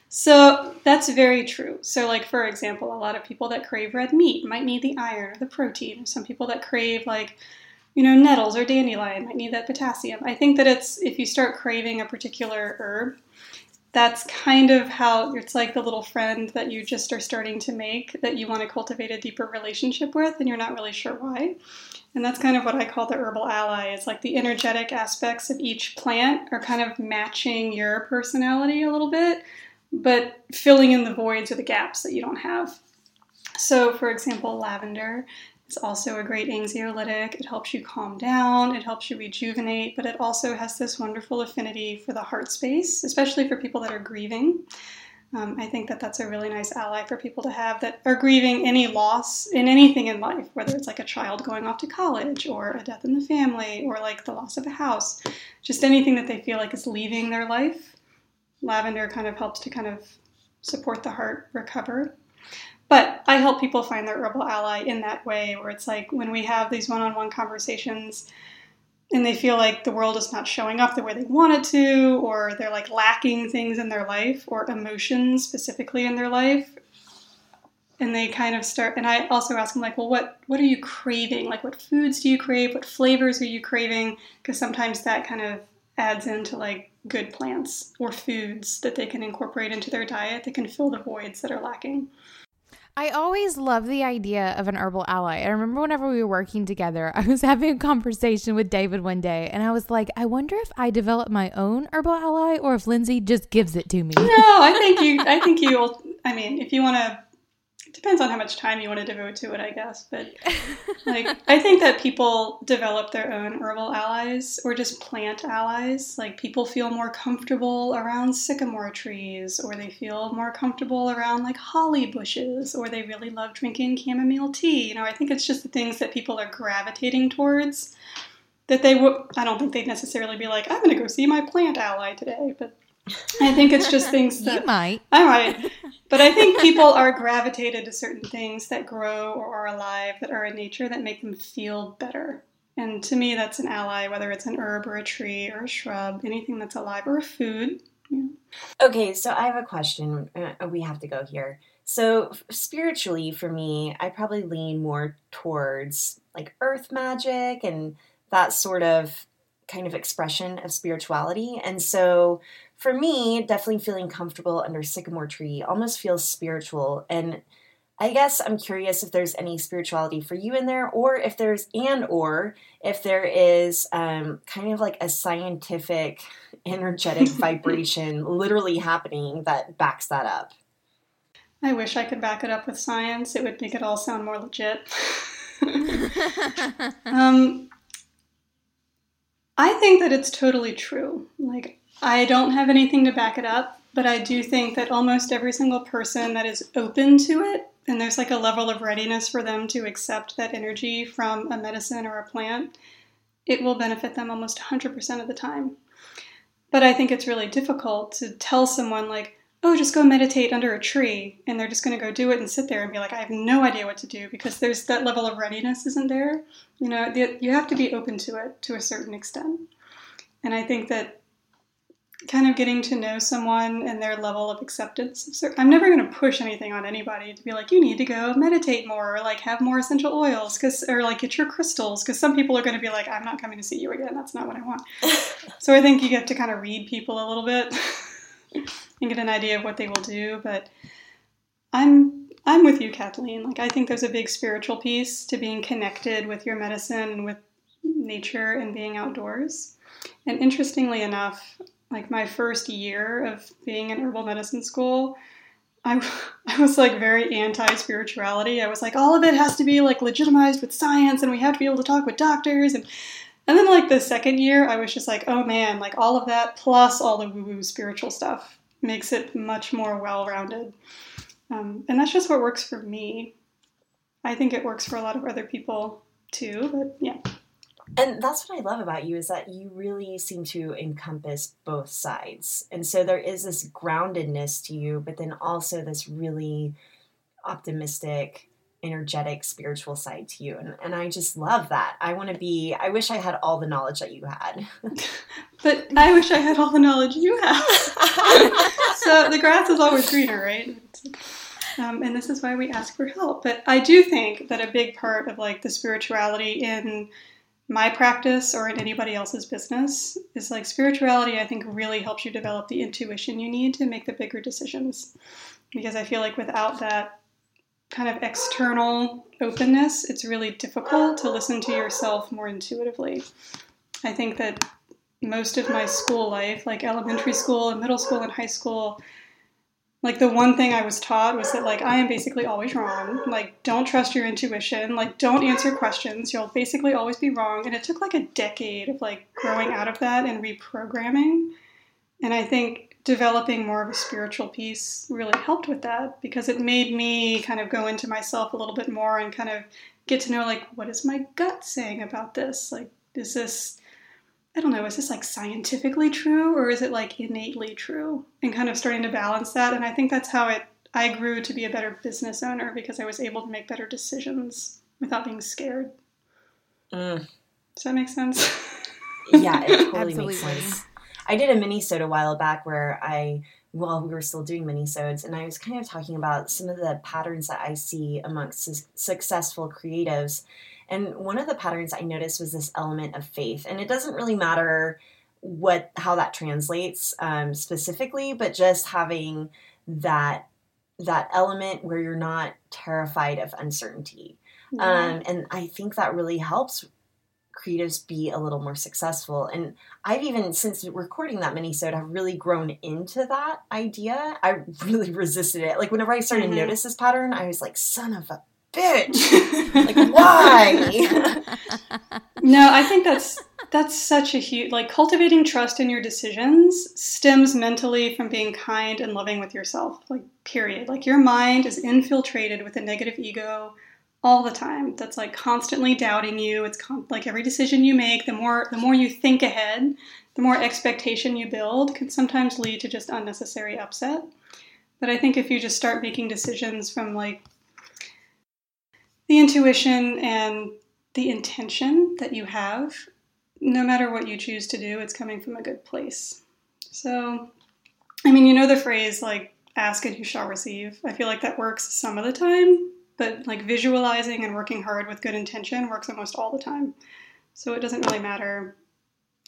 So that's very true. So, like, for example, a lot of people that crave red meat might need the iron or the protein. Some people that crave, like, you know, nettles or dandelion might need that potassium. I think that it's if you start craving a particular herb, that's kind of how it's like the little friend that you just are starting to make that you want to cultivate a deeper relationship with and you're not really sure why. And that's kind of what I call the herbal ally. It's like the energetic aspects of each plant are kind of matching your personality a little bit, but filling in the voids or the gaps that you don't have. So, for example, lavender it's also a great anxiolytic. It helps you calm down, it helps you rejuvenate, but it also has this wonderful affinity for the heart space, especially for people that are grieving. Um, I think that that's a really nice ally for people to have that are grieving any loss in anything in life, whether it's like a child going off to college or a death in the family or like the loss of a house, just anything that they feel like is leaving their life. Lavender kind of helps to kind of support the heart recover. But I help people find their herbal ally in that way, where it's like when we have these one on one conversations and they feel like the world is not showing up the way they want it to, or they're like lacking things in their life or emotions specifically in their life. And they kind of start, and I also ask them, like, well, what, what are you craving? Like, what foods do you crave? What flavors are you craving? Because sometimes that kind of adds into like good plants or foods that they can incorporate into their diet that can fill the voids that are lacking. I always love the idea of an herbal ally. I remember whenever we were working together, I was having a conversation with David one day, and I was like, I wonder if I develop my own herbal ally or if Lindsay just gives it to me. No, I think you. I think you. I mean, if you want to depends on how much time you want to devote to it, I guess. But like, I think that people develop their own herbal allies or just plant allies. Like, people feel more comfortable around sycamore trees, or they feel more comfortable around like holly bushes, or they really love drinking chamomile tea. You know, I think it's just the things that people are gravitating towards. That they would, I don't think they'd necessarily be like, I'm going to go see my plant ally today, but I think it's just things that you might. I might, but I think people are gravitated to certain things that grow or are alive that are in nature that make them feel better. And to me, that's an ally, whether it's an herb or a tree or a shrub, anything that's alive or a food. Yeah. Okay, so I have a question. Uh, we have to go here. So spiritually, for me, I probably lean more towards like earth magic and that sort of kind of expression of spirituality. And so for me, definitely feeling comfortable under sycamore tree almost feels spiritual. And I guess I'm curious if there's any spirituality for you in there, or if there's and or if there is um, kind of like a scientific, energetic vibration literally happening that backs that up. I wish I could back it up with science. It would make it all sound more legit. um, I think that it's totally true. Like, I don't have anything to back it up, but I do think that almost every single person that is open to it, and there's like a level of readiness for them to accept that energy from a medicine or a plant, it will benefit them almost 100% of the time. But I think it's really difficult to tell someone, like, oh, just go meditate under a tree, and they're just going to go do it and sit there and be like, I have no idea what to do because there's that level of readiness isn't there. You know, you have to be open to it to a certain extent. And I think that kind of getting to know someone and their level of acceptance. I'm never going to push anything on anybody to be like, you need to go meditate more or like have more essential oils because, or like get your crystals because some people are going to be like, I'm not coming to see you again. That's not what I want. so I think you get to kind of read people a little bit and get an idea of what they will do. But I'm, I'm with you, Kathleen. Like, I think there's a big spiritual piece to being connected with your medicine and with nature and being outdoors. And interestingly enough, like my first year of being in herbal medicine school, I, I was like very anti spirituality. I was like, all of it has to be like legitimized with science and we have to be able to talk with doctors. And, and then, like, the second year, I was just like, oh man, like all of that plus all the woo woo spiritual stuff makes it much more well rounded. Um, and that's just what works for me. I think it works for a lot of other people too, but yeah. And that's what I love about you is that you really seem to encompass both sides. And so there is this groundedness to you, but then also this really optimistic, energetic, spiritual side to you. And, and I just love that. I want to be, I wish I had all the knowledge that you had. but I wish I had all the knowledge you have. so the grass is always greener, right? Um, and this is why we ask for help. But I do think that a big part of like the spirituality in my practice or in anybody else's business is like spirituality i think really helps you develop the intuition you need to make the bigger decisions. Because i feel like without that kind of external openness it's really difficult to listen to yourself more intuitively. I think that most of my school life like elementary school and middle school and high school like the one thing I was taught was that like I am basically always wrong. Like don't trust your intuition. Like don't answer questions. You'll basically always be wrong. And it took like a decade of like growing out of that and reprogramming. And I think developing more of a spiritual piece really helped with that because it made me kind of go into myself a little bit more and kind of get to know like what is my gut saying about this? Like is this I don't know, is this like scientifically true or is it like innately true? And kind of starting to balance that. And I think that's how it I grew to be a better business owner because I was able to make better decisions without being scared. Mm. Does that make sense? yeah, it totally makes sense. I did a mini sode a while back where I well, we were still doing mini sodes, and I was kind of talking about some of the patterns that I see amongst su- successful creatives and one of the patterns I noticed was this element of faith. And it doesn't really matter what how that translates um, specifically, but just having that that element where you're not terrified of uncertainty. Um, and I think that really helps creatives be a little more successful. And I've even since recording that mini sode have really grown into that idea. I really resisted it. Like whenever I started mm-hmm. to notice this pattern, I was like, son of a bitch. like why? no, I think that's that's such a huge like cultivating trust in your decisions stems mentally from being kind and loving with yourself. Like period. Like your mind is infiltrated with a negative ego all the time that's like constantly doubting you it's con- like every decision you make the more the more you think ahead the more expectation you build can sometimes lead to just unnecessary upset but i think if you just start making decisions from like the intuition and the intention that you have, no matter what you choose to do, it's coming from a good place. So, I mean, you know the phrase like ask and you shall receive. I feel like that works some of the time, but like visualizing and working hard with good intention works almost all the time. So it doesn't really matter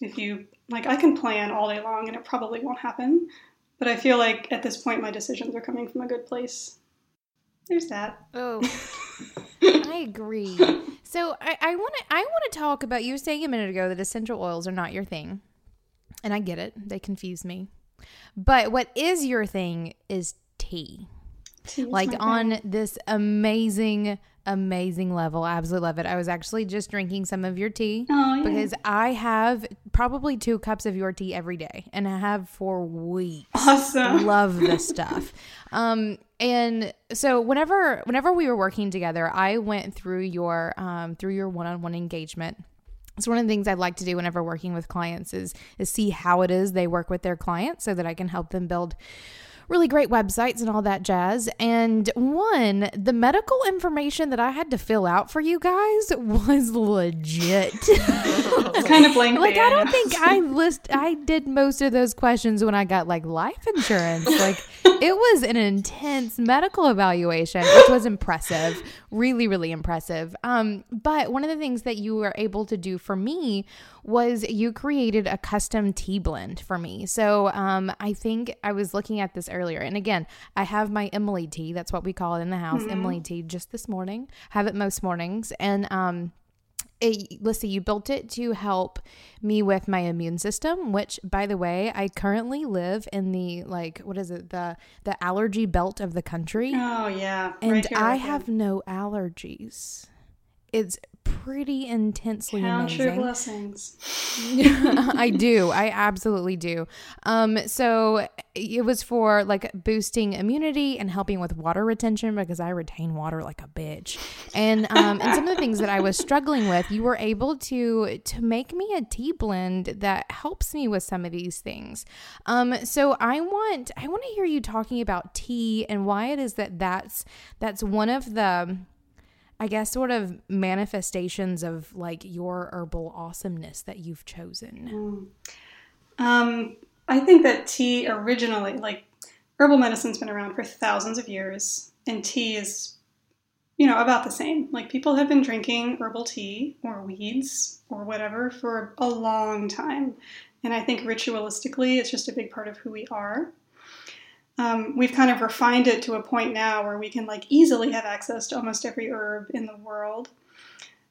if you like I can plan all day long and it probably won't happen, but I feel like at this point my decisions are coming from a good place. There's that. Oh. I agree. So I want to I want to talk about you saying a minute ago that essential oils are not your thing. And I get it. They confuse me. But what is your thing is tea. Like on this amazing amazing level. I absolutely love it. I was actually just drinking some of your tea oh, because I have probably two cups of your tea every day and I have for weeks. Awesome. Love this stuff. Um, and so whenever whenever we were working together, I went through your um, through your one-on-one engagement so one of the things I'd like to do whenever working with clients is is see how it is they work with their clients so that I can help them build really great websites and all that jazz. And one, the medical information that I had to fill out for you guys was legit. kind of blank. like I don't think I list I did most of those questions when I got like life insurance. Like it was an intense medical evaluation, which was impressive. Really, really impressive. Um, but one of the things that you were able to do for me was you created a custom tea blend for me. So um, I think I was looking at this earlier. And again, I have my Emily tea. That's what we call it in the house, mm-hmm. Emily tea, just this morning. Have it most mornings. And um, it, let's see, you built it to help me with my immune system, which by the way, I currently live in the like what is it, the the allergy belt of the country. Oh yeah. And right here, I right have no allergies. It's pretty intensely Count amazing. your blessings. I do. I absolutely do. Um, so it was for like boosting immunity and helping with water retention because I retain water like a bitch. And um, and some of the things that I was struggling with, you were able to to make me a tea blend that helps me with some of these things. Um, so I want I want to hear you talking about tea and why it is that that's that's one of the I guess, sort of manifestations of like your herbal awesomeness that you've chosen? Mm. Um, I think that tea originally, like herbal medicine's been around for thousands of years, and tea is, you know, about the same. Like people have been drinking herbal tea or weeds or whatever for a long time. And I think ritualistically, it's just a big part of who we are um, we've kind of refined it to a point now where we can like easily have access to almost every herb in the world.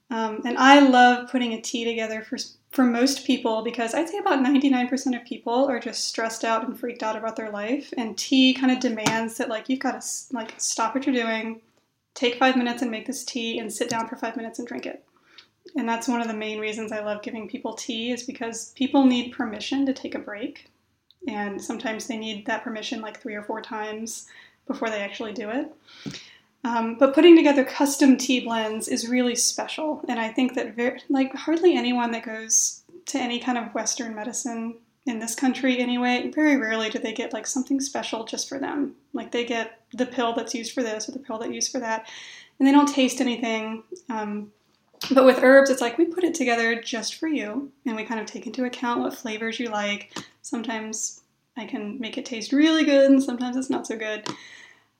Um, and I love putting a tea together for for most people because I'd say about 99% of people are just stressed out and freaked out about their life, and tea kind of demands that like you've got to like stop what you're doing, take five minutes and make this tea, and sit down for five minutes and drink it. And that's one of the main reasons I love giving people tea is because people need permission to take a break and sometimes they need that permission like three or four times before they actually do it. Um, but putting together custom tea blends is really special, and I think that very, like hardly anyone that goes to any kind of Western medicine in this country anyway, very rarely do they get like something special just for them. Like they get the pill that's used for this or the pill that's used for that, and they don't taste anything. Um, but with herbs, it's like we put it together just for you, and we kind of take into account what flavors you like. Sometimes I can make it taste really good, and sometimes it's not so good.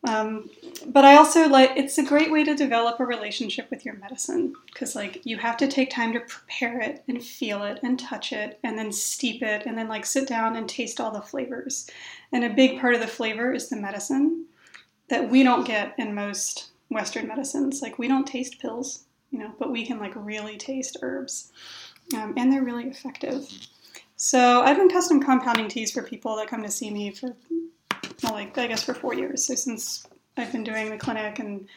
Um, but I also like it's a great way to develop a relationship with your medicine because like you have to take time to prepare it and feel it and touch it and then steep it and then like sit down and taste all the flavors. And a big part of the flavor is the medicine that we don't get in most Western medicines. Like we don't taste pills you know, but we can like really taste herbs. Um, and they're really effective. So I've been custom compounding teas for people that come to see me for, well, like I guess for four years. So since I've been doing the clinic and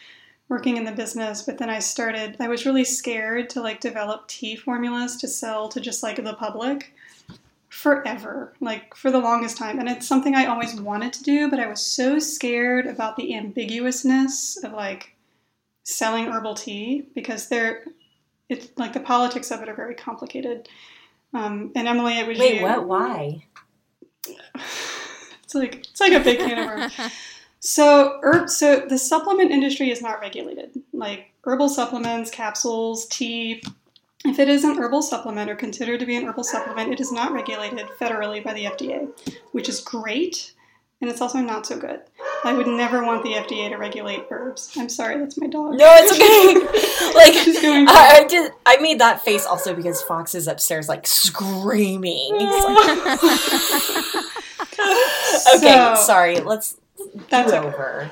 working in the business, but then I started, I was really scared to like develop tea formulas to sell to just like the public forever, like for the longest time. And it's something I always wanted to do, but I was so scared about the ambiguousness of like selling herbal tea because they're it's like the politics of it are very complicated. Um, and Emily, it was wait, you. what? Why? It's like it's like a big can of worms. So, herb, so the supplement industry is not regulated. Like herbal supplements, capsules, tea. If it is an herbal supplement or considered to be an herbal supplement, it is not regulated federally by the FDA, which is great and it's also not so good. I would never want the FDA to regulate herbs. I'm sorry, that's my dog. No, it's okay. like I, I did, I made that face also because Fox is upstairs, like screaming. okay, so, sorry. Let's that's over.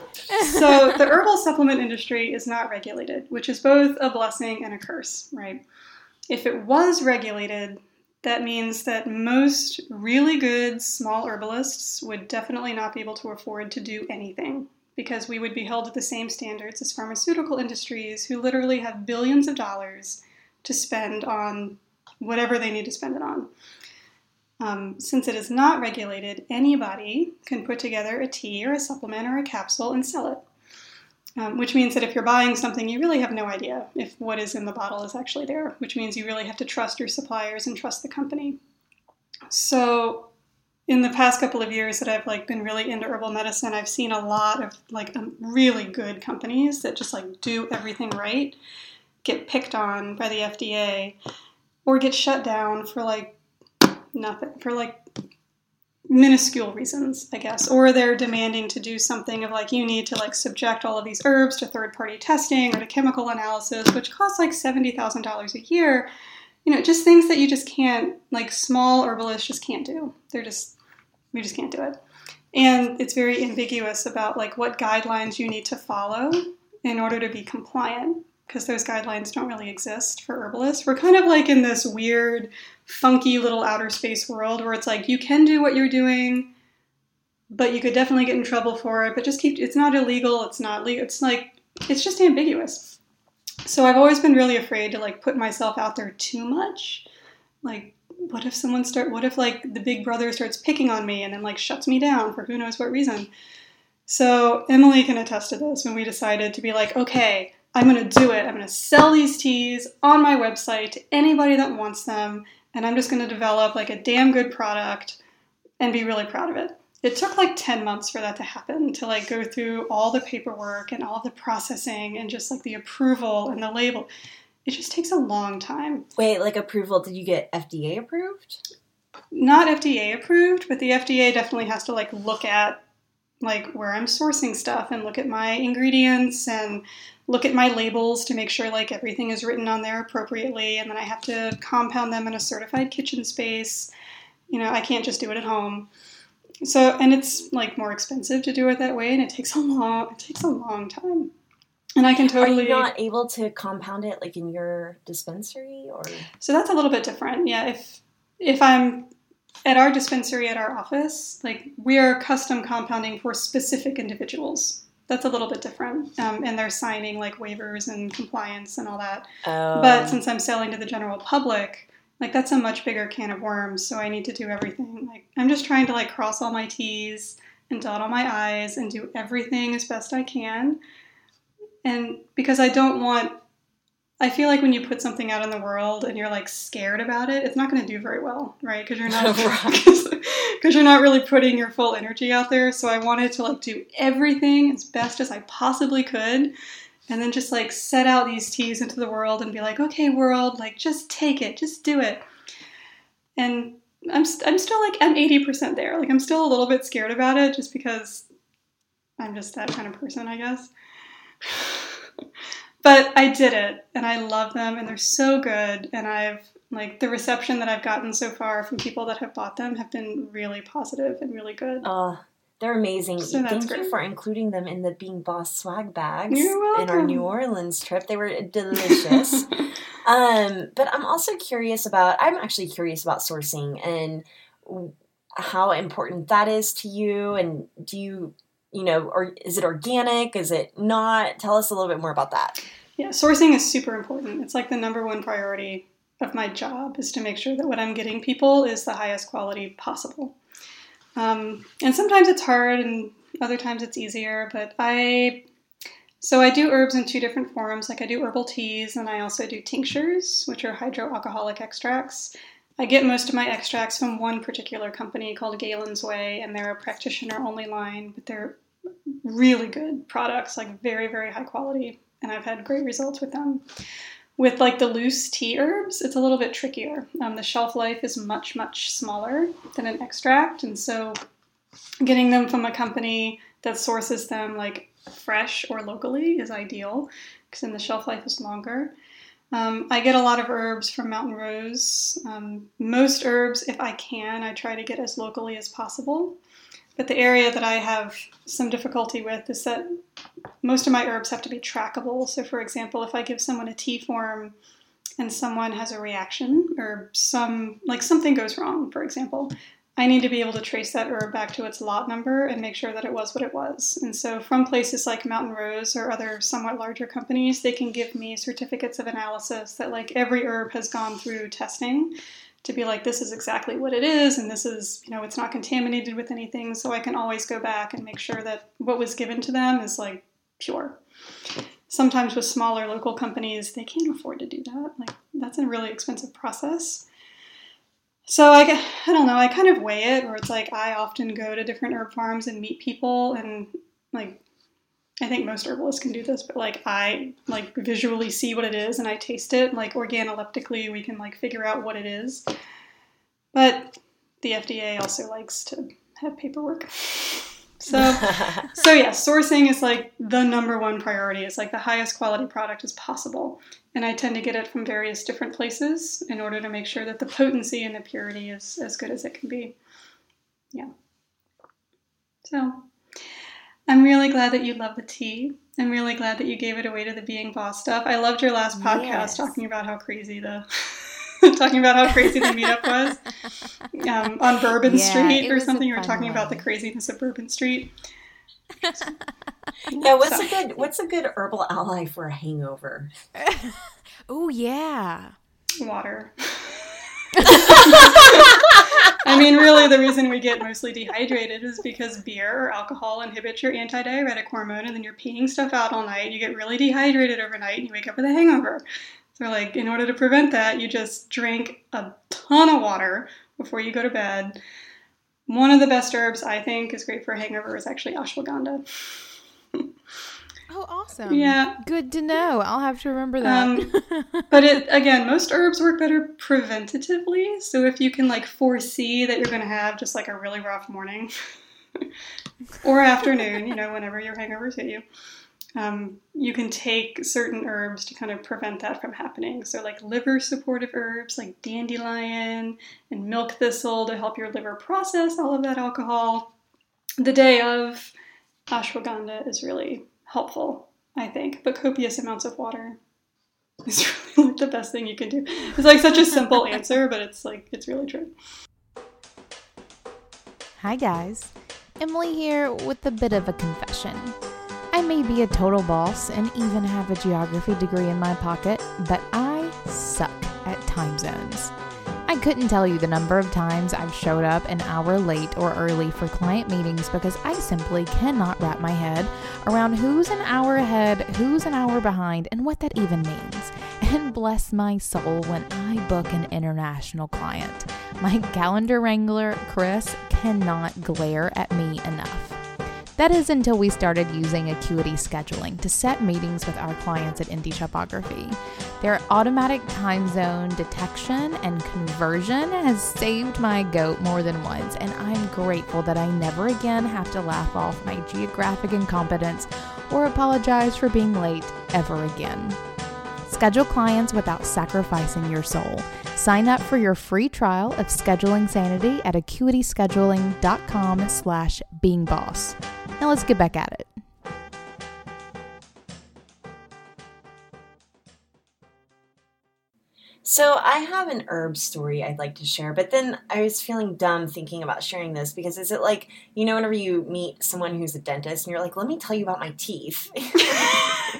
so the herbal supplement industry is not regulated, which is both a blessing and a curse, right? If it was regulated, that means that most really good small herbalists would definitely not be able to afford to do anything because we would be held to the same standards as pharmaceutical industries who literally have billions of dollars to spend on whatever they need to spend it on. Um, since it is not regulated, anybody can put together a tea or a supplement or a capsule and sell it. Um, which means that if you're buying something, you really have no idea if what is in the bottle is actually there, which means you really have to trust your suppliers and trust the company. So, in the past couple of years that I've like been really into herbal medicine, I've seen a lot of like um, really good companies that just like do everything right, get picked on by the FDA, or get shut down for like nothing for like minuscule reasons, I guess, or they're demanding to do something of like you need to like subject all of these herbs to third party testing or to chemical analysis, which costs like seventy thousand dollars a year. You know, just things that you just can't like small herbalists just can't do. They're just we just can't do it. And it's very ambiguous about like what guidelines you need to follow in order to be compliant because those guidelines don't really exist for herbalists. We're kind of like in this weird, funky little outer space world where it's like you can do what you're doing, but you could definitely get in trouble for it. But just keep it's not illegal. It's not legal. It's like it's just ambiguous. So I've always been really afraid to like put myself out there too much. Like, what if someone start? What if like the big brother starts picking on me and then like shuts me down for who knows what reason? So Emily can attest to this when we decided to be like, okay, I'm going to do it. I'm going to sell these teas on my website to anybody that wants them, and I'm just going to develop like a damn good product and be really proud of it. It took like 10 months for that to happen to like go through all the paperwork and all the processing and just like the approval and the label. It just takes a long time. Wait, like approval, did you get FDA approved? Not FDA approved, but the FDA definitely has to like look at like where I'm sourcing stuff and look at my ingredients and look at my labels to make sure like everything is written on there appropriately and then I have to compound them in a certified kitchen space. You know, I can't just do it at home. So and it's like more expensive to do it that way and it takes a long it takes a long time. And I can totally Are you not able to compound it like in your dispensary or So that's a little bit different. Yeah, if if I'm at our dispensary at our office, like we are custom compounding for specific individuals. That's a little bit different, um, and they're signing like waivers and compliance and all that. oh. But since I'm selling to the general public, like that's a much bigger can of worms. So I need to do everything. Like I'm just trying to like cross all my T's and dot all my I's and do everything as best I can. And because I don't want I feel like when you put something out in the world and you're like scared about it, it's not going to do very well, right? Because you're not because you're not really putting your full energy out there. So I wanted to like do everything as best as I possibly could, and then just like set out these teas into the world and be like, okay, world, like just take it, just do it. And I'm st- I'm still like I'm 80% there. Like I'm still a little bit scared about it, just because I'm just that kind of person, I guess. but I did it and I love them and they're so good and I've like the reception that I've gotten so far from people that have bought them have been really positive and really good. Oh, they're amazing. So that's Thank great. you for including them in the Being Boss swag bags in our New. Orleans trip. They were delicious. um, but I'm also curious about. I'm actually curious about sourcing and how important that is to you. And do you, you know, or is it organic? Is it not? Tell us a little bit more about that. Yeah, sourcing is super important. It's like the number one priority of my job is to make sure that what I'm getting people is the highest quality possible. Um, and sometimes it's hard, and other times it's easier. But I, so I do herbs in two different forms. Like I do herbal teas, and I also do tinctures, which are hydroalcoholic extracts. I get most of my extracts from one particular company called Galen's Way, and they're a practitioner-only line, but they're really good products, like very, very high quality, and I've had great results with them. With like the loose tea herbs, it's a little bit trickier. Um, the shelf life is much, much smaller than an extract, and so getting them from a company that sources them like fresh or locally is ideal because then the shelf life is longer. Um, I get a lot of herbs from Mountain Rose. Um, most herbs, if I can, I try to get as locally as possible. But the area that I have some difficulty with is that most of my herbs have to be trackable. So, for example, if I give someone a tea form and someone has a reaction or some, like something goes wrong, for example, I need to be able to trace that herb back to its lot number and make sure that it was what it was. And so, from places like Mountain Rose or other somewhat larger companies, they can give me certificates of analysis that, like, every herb has gone through testing to be like, this is exactly what it is, and this is, you know, it's not contaminated with anything. So, I can always go back and make sure that what was given to them is, like, pure. Sometimes with smaller local companies, they can't afford to do that. Like, that's a really expensive process. So I, I don't know, I kind of weigh it, where it's like I often go to different herb farms and meet people, and like I think most herbalists can do this, but like I like visually see what it is and I taste it. Like organoleptically, we can like figure out what it is. But the FDA also likes to have paperwork. So, so yeah, sourcing is like the number one priority. It's like the highest quality product as possible. And I tend to get it from various different places in order to make sure that the potency and the purity is as good as it can be. Yeah. So, I'm really glad that you love the tea. I'm really glad that you gave it away to the being boss stuff. I loved your last podcast yes. talking about how crazy the talking about how crazy the meetup was um, on Bourbon yeah, Street or something. You were talking one. about the craziness of Bourbon Street. yeah, what's so. a good what's a good herbal ally for a hangover? oh yeah, water. I mean, really, the reason we get mostly dehydrated is because beer or alcohol inhibits your antidiuretic hormone, and then you're peeing stuff out all night. You get really dehydrated overnight, and you wake up with a hangover. So, like, in order to prevent that, you just drink a ton of water before you go to bed. One of the best herbs I think is great for a hangover is actually ashwagandha. Oh, awesome. Yeah. Good to know. I'll have to remember that. Um, but it again, most herbs work better preventatively. So if you can like foresee that you're going to have just like a really rough morning or afternoon, you know, whenever your hangovers hit you, um, you can take certain herbs to kind of prevent that from happening. So, like liver supportive herbs like dandelion and milk thistle to help your liver process all of that alcohol. The day of ashwagandha is really helpful, I think. But copious amounts of water is really the best thing you can do. It's like such a simple answer, but it's like, it's really true. Hi, guys. Emily here with a bit of a confession. May be a total boss and even have a geography degree in my pocket, but I suck at time zones. I couldn't tell you the number of times I've showed up an hour late or early for client meetings because I simply cannot wrap my head around who's an hour ahead, who's an hour behind, and what that even means. And bless my soul when I book an international client. My calendar wrangler, Chris, cannot glare at me enough. That is until we started using Acuity scheduling to set meetings with our clients at Indie Shopography. Their automatic time zone detection and conversion has saved my goat more than once, and I'm grateful that I never again have to laugh off my geographic incompetence or apologize for being late ever again. Schedule clients without sacrificing your soul. Sign up for your free trial of Scheduling Sanity at acuityscheduling.com slash beingboss. Now let's get back at it. So I have an herb story I'd like to share, but then I was feeling dumb thinking about sharing this because is it like you know whenever you meet someone who's a dentist and you're like, let me tell you about my teeth. no, tell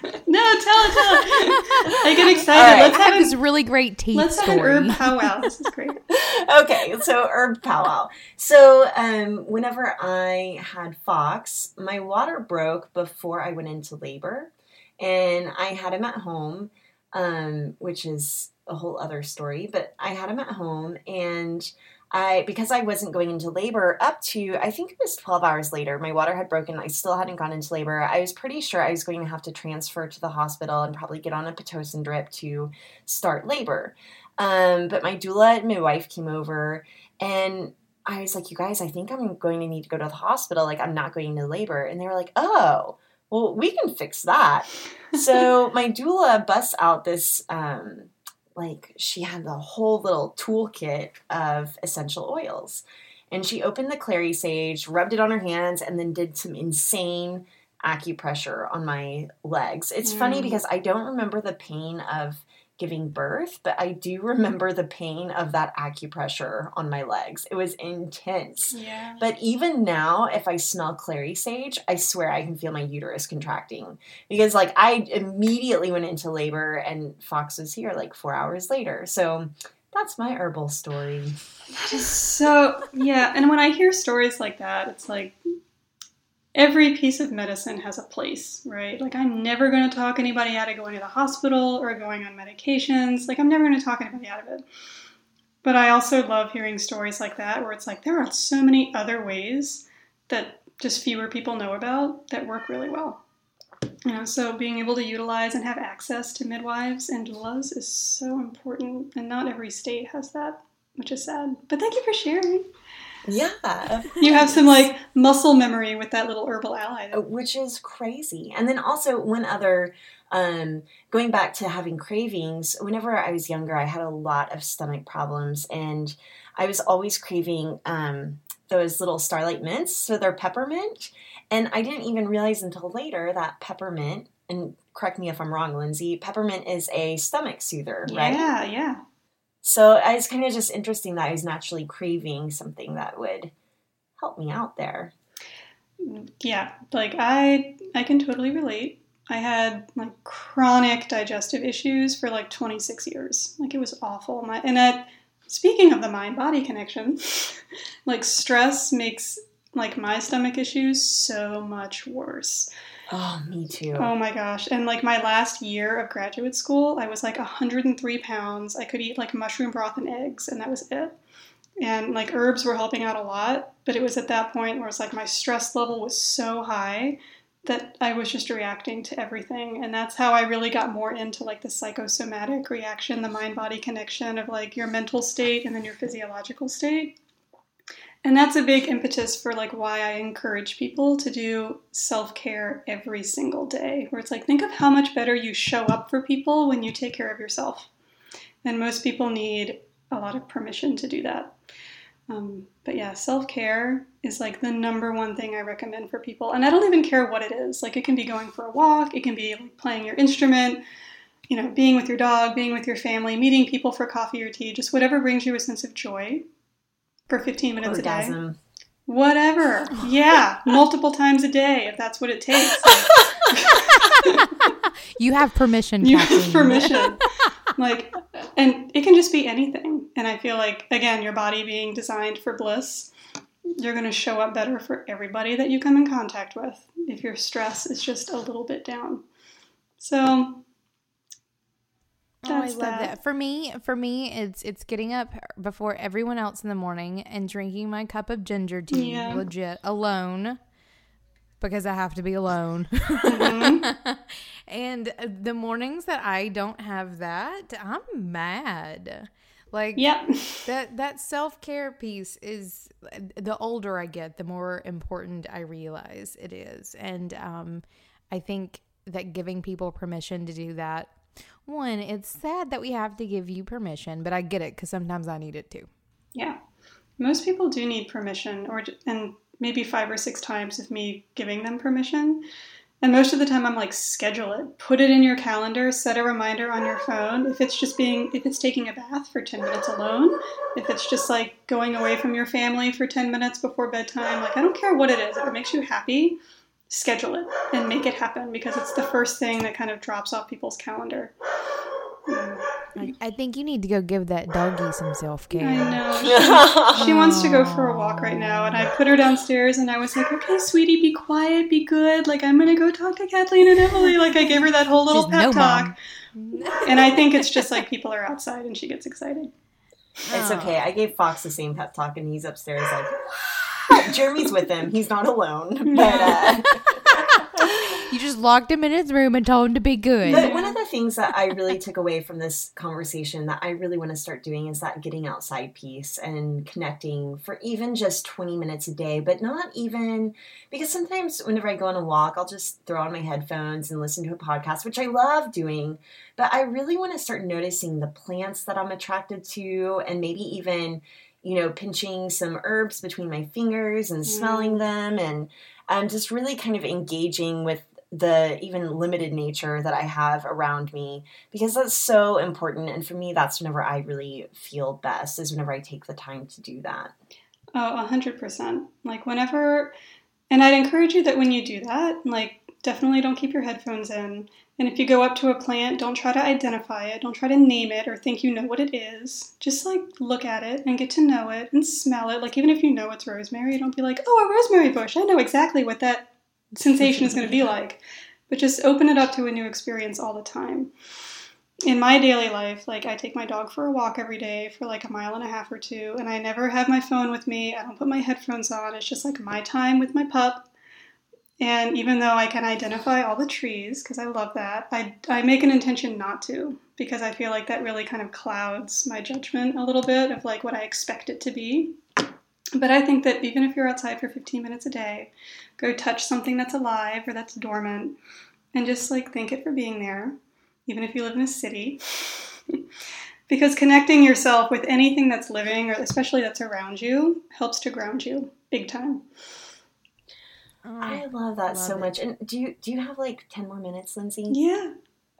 it, tell it. I get excited. Right. Let's have, have this really great teeth let's story. Let's have an herb powwow. This is great. okay, so herb powwow. So um, whenever I had Fox, my water broke before I went into labor, and I had him at home, um, which is a whole other story, but I had him at home and I because I wasn't going into labor up to I think it was 12 hours later my water had broken I still hadn't gone into labor I was pretty sure I was going to have to transfer to the hospital and probably get on a pitocin drip to start labor. Um, but my doula and my wife came over and I was like you guys I think I'm going to need to go to the hospital like I'm not going into labor. And they were like oh well we can fix that. So my doula busts out this um, like she had the whole little toolkit of essential oils. And she opened the clary sage, rubbed it on her hands, and then did some insane acupressure on my legs. It's mm. funny because I don't remember the pain of giving birth, but I do remember the pain of that acupressure on my legs. It was intense. Yeah. But even now, if I smell clary sage, I swear I can feel my uterus contracting because, like, I immediately went into labor and Fox was here like four hours later. So that's my herbal story. That is so, yeah. And when I hear stories like that, it's like, every piece of medicine has a place, right? Like, I'm never going to talk anybody out of going to the hospital or going on medications. Like, I'm never going to talk anybody out of it. But I also love hearing stories like that where it's like there are so many other ways that just fewer people know about that work really well. You know, so being able to utilize and have access to midwives and doulas is so important, and not every state has that, which is sad. But thank you for sharing. Yeah. You have some like muscle memory with that little herbal ally. Uh, Which is crazy. And then also, one other, um, going back to having cravings, whenever I was younger, I had a lot of stomach problems and I was always craving um, those little starlight mints. So they're peppermint. And I didn't even realize until later that peppermint, and correct me if I'm wrong, Lindsay, peppermint is a stomach soother, right? Yeah, yeah. So it's kind of just interesting that I was naturally craving something that would help me out there. Yeah, like I I can totally relate. I had like chronic digestive issues for like 26 years. Like it was awful. My and at speaking of the mind body connection, like stress makes like my stomach issues so much worse. Oh, me oh too. Oh my gosh. And like my last year of graduate school, I was like 103 pounds. I could eat like mushroom broth and eggs, and that was it. And like herbs were helping out a lot, but it was at that point where it's like my stress level was so high that I was just reacting to everything. And that's how I really got more into like the psychosomatic reaction, the mind body connection of like your mental state and then your physiological state. And that's a big impetus for like why I encourage people to do self-care every single day. Where it's like think of how much better you show up for people when you take care of yourself. And most people need a lot of permission to do that. Um, but yeah, self-care is like the number one thing I recommend for people. And I don't even care what it is. Like it can be going for a walk, it can be like playing your instrument, you know, being with your dog, being with your family, meeting people for coffee or tea, just whatever brings you a sense of joy for 15 minutes a day. Whatever. Yeah, multiple times a day if that's what it takes. You have permission, you Kathleen. have permission. Like, and it can just be anything. And I feel like, again, your body being designed for bliss, you're going to show up better for everybody that you come in contact with if your stress is just a little bit down. So, I That's love that. that. For me, for me, it's it's getting up before everyone else in the morning and drinking my cup of ginger tea, Yeah. legit alone, because I have to be alone. Mm-hmm. and the mornings that I don't have that, I'm mad. Like yep. that that self-care piece is the older I get, the more important I realize it is. And um I think that giving people permission to do that one, it's sad that we have to give you permission, but I get it cuz sometimes I need it too. Yeah. Most people do need permission, or and maybe five or six times of me giving them permission. And most of the time, I'm like, schedule it, put it in your calendar, set a reminder on your phone. If it's just being, if it's taking a bath for 10 minutes alone, if it's just like going away from your family for 10 minutes before bedtime, like, I don't care what it is. If it makes you happy, schedule it and make it happen because it's the first thing that kind of drops off people's calendar. I, I think you need to go give that doggy some self-care. I know. She, she wants to go for a walk right now, and I put her downstairs, and I was like, "Okay, sweetie, be quiet, be good. Like I'm gonna go talk to Kathleen and Emily. Like I gave her that whole little She's pep no talk, mom. and I think it's just like people are outside, and she gets excited. It's okay. I gave Fox the same pep talk, and he's upstairs like. Jeremy's with him. He's not alone. But uh, You just locked him in his room and told him to be good. But one of the things that I really took away from this conversation that I really want to start doing is that getting outside piece and connecting for even just 20 minutes a day, but not even because sometimes whenever I go on a walk, I'll just throw on my headphones and listen to a podcast, which I love doing. But I really want to start noticing the plants that I'm attracted to and maybe even, you know, pinching some herbs between my fingers and smelling them and um, just really kind of engaging with the even limited nature that I have around me because that's so important. And for me, that's whenever I really feel best, is whenever I take the time to do that. Oh, 100%. Like, whenever, and I'd encourage you that when you do that, like, definitely don't keep your headphones in. And if you go up to a plant, don't try to identify it, don't try to name it or think you know what it is. Just like look at it and get to know it and smell it. Like, even if you know it's rosemary, don't be like, oh, a rosemary bush. I know exactly what that sensation is going to be like. But just open it up to a new experience all the time. In my daily life, like I take my dog for a walk every day for like a mile and a half or two, and I never have my phone with me. I don't put my headphones on. It's just like my time with my pup. And even though I can identify all the trees, because I love that, I, I make an intention not to, because I feel like that really kind of clouds my judgment a little bit of like what I expect it to be. But I think that even if you're outside for 15 minutes a day, go touch something that's alive or that's dormant and just like thank it for being there, even if you live in a city. because connecting yourself with anything that's living or especially that's around you helps to ground you big time. Oh, I love that love so it. much. And do you do you have like 10 more minutes, Lindsay? Yeah.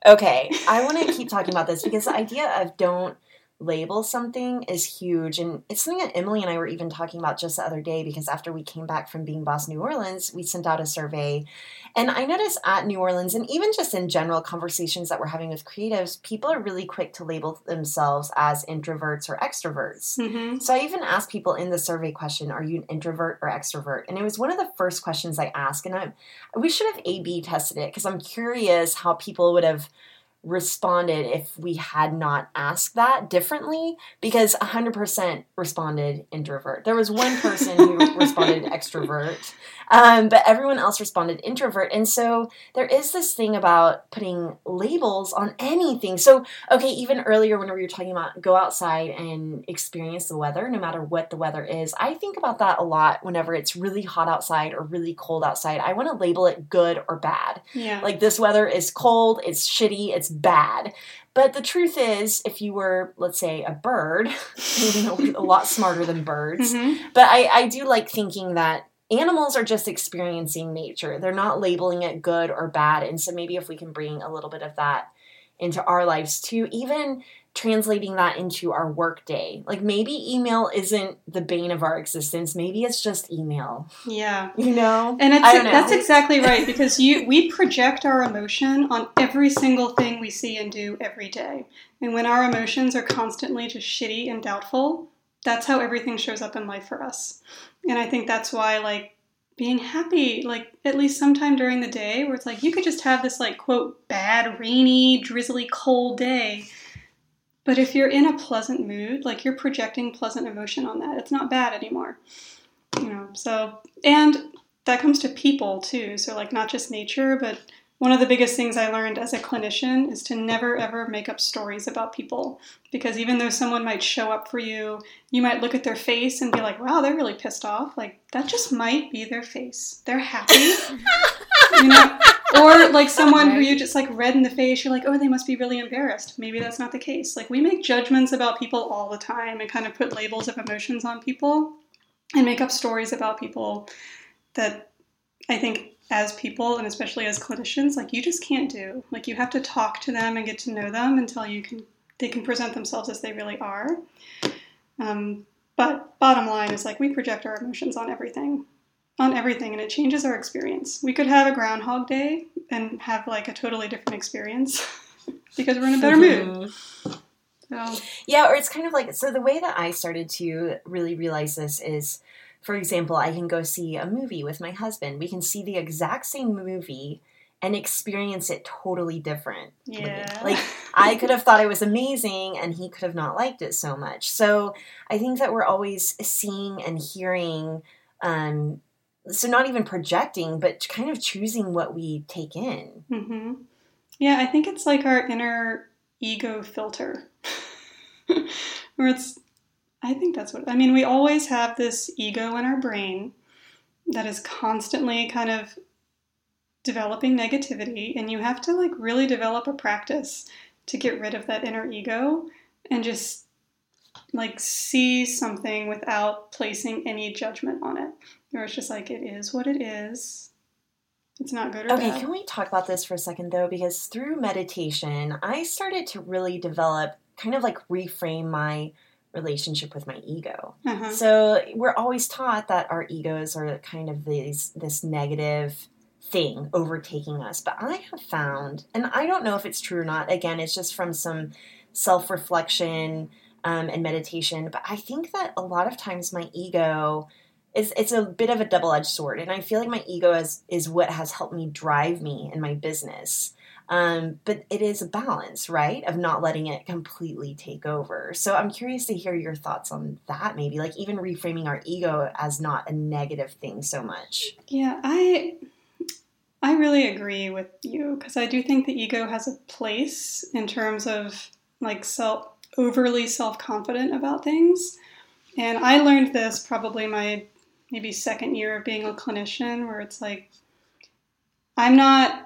Okay. I want to keep talking about this because the idea of don't label something is huge. And it's something that Emily and I were even talking about just the other day because after we came back from Being Boss New Orleans, we sent out a survey. And I noticed at New Orleans, and even just in general conversations that we're having with creatives, people are really quick to label themselves as introverts or extroverts. Mm-hmm. So I even asked people in the survey question, Are you an introvert or extrovert? And it was one of the first questions I asked. And I, we should have A B tested it because I'm curious how people would have responded if we had not asked that differently because 100% responded introvert. There was one person who responded extrovert, um, but everyone else responded introvert. And so there is this thing about putting labels on anything. So, okay, even earlier when we were talking about go outside and experience the weather, no matter what the weather is, I think about that a lot whenever it's really hot outside or really cold outside. I want to label it good or bad. Yeah. Like this weather is cold, it's shitty, it's bad. But the truth is, if you were, let's say, a bird, a lot smarter than birds. Mm-hmm. But I, I do like thinking that animals are just experiencing nature. They're not labeling it good or bad. And so maybe if we can bring a little bit of that into our lives too, even translating that into our work day. Like maybe email isn't the bane of our existence. Maybe it's just email. Yeah. You know? And it's, that's exactly right because you we project our emotion on every single thing we see and do every day. And when our emotions are constantly just shitty and doubtful, that's how everything shows up in life for us. And I think that's why like being happy, like at least sometime during the day, where it's like you could just have this like quote bad, rainy, drizzly, cold day. But if you're in a pleasant mood, like you're projecting pleasant emotion on that, it's not bad anymore. You know, so and that comes to people too. So like not just nature, but one of the biggest things I learned as a clinician is to never ever make up stories about people. Because even though someone might show up for you, you might look at their face and be like, wow, they're really pissed off. Like, that just might be their face. They're happy. you know? Or like someone who you just like red in the face, you're like, oh, they must be really embarrassed. Maybe that's not the case. Like, we make judgments about people all the time and kind of put labels of emotions on people and make up stories about people that I think as people and especially as clinicians like you just can't do like you have to talk to them and get to know them until you can they can present themselves as they really are um, but bottom line is like we project our emotions on everything on everything and it changes our experience we could have a groundhog day and have like a totally different experience because we're in a better mood so. yeah or it's kind of like so the way that i started to really realize this is for example, I can go see a movie with my husband. We can see the exact same movie and experience it totally different. Yeah. Like I could have thought it was amazing and he could have not liked it so much. So I think that we're always seeing and hearing um so not even projecting but kind of choosing what we take in. hmm Yeah, I think it's like our inner ego filter. Where it's I think that's what I mean. We always have this ego in our brain that is constantly kind of developing negativity, and you have to like really develop a practice to get rid of that inner ego and just like see something without placing any judgment on it. Or it's just like it is what it is. it's not good or okay, bad. can we talk about this for a second though? Because through meditation, I started to really develop, kind of like reframe my relationship with my ego. Uh-huh. So we're always taught that our egos are kind of these this negative thing overtaking us. But I have found, and I don't know if it's true or not. Again, it's just from some self reflection um, and meditation. But I think that a lot of times my ego is it's a bit of a double edged sword, and I feel like my ego is is what has helped me drive me in my business. Um, but it is a balance, right, of not letting it completely take over. So I'm curious to hear your thoughts on that, maybe like even reframing our ego as not a negative thing so much. Yeah, I I really agree with you because I do think the ego has a place in terms of like self overly self-confident about things. And I learned this probably my maybe second year of being a clinician where it's like I'm not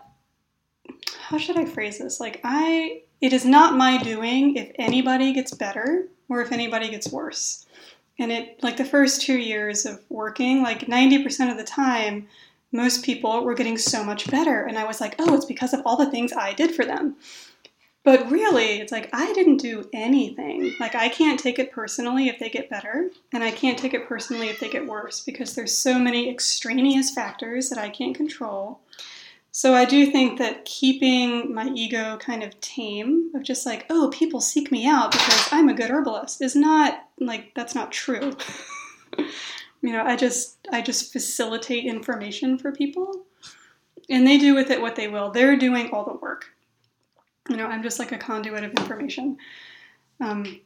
how should I phrase this? Like I it is not my doing if anybody gets better or if anybody gets worse. And it like the first 2 years of working, like 90% of the time most people were getting so much better and I was like, "Oh, it's because of all the things I did for them." But really, it's like I didn't do anything. Like I can't take it personally if they get better, and I can't take it personally if they get worse because there's so many extraneous factors that I can't control. So I do think that keeping my ego kind of tame, of just like, oh, people seek me out because I'm a good herbalist, is not like that's not true. you know, I just I just facilitate information for people, and they do with it what they will. They're doing all the work. You know, I'm just like a conduit of information. Um,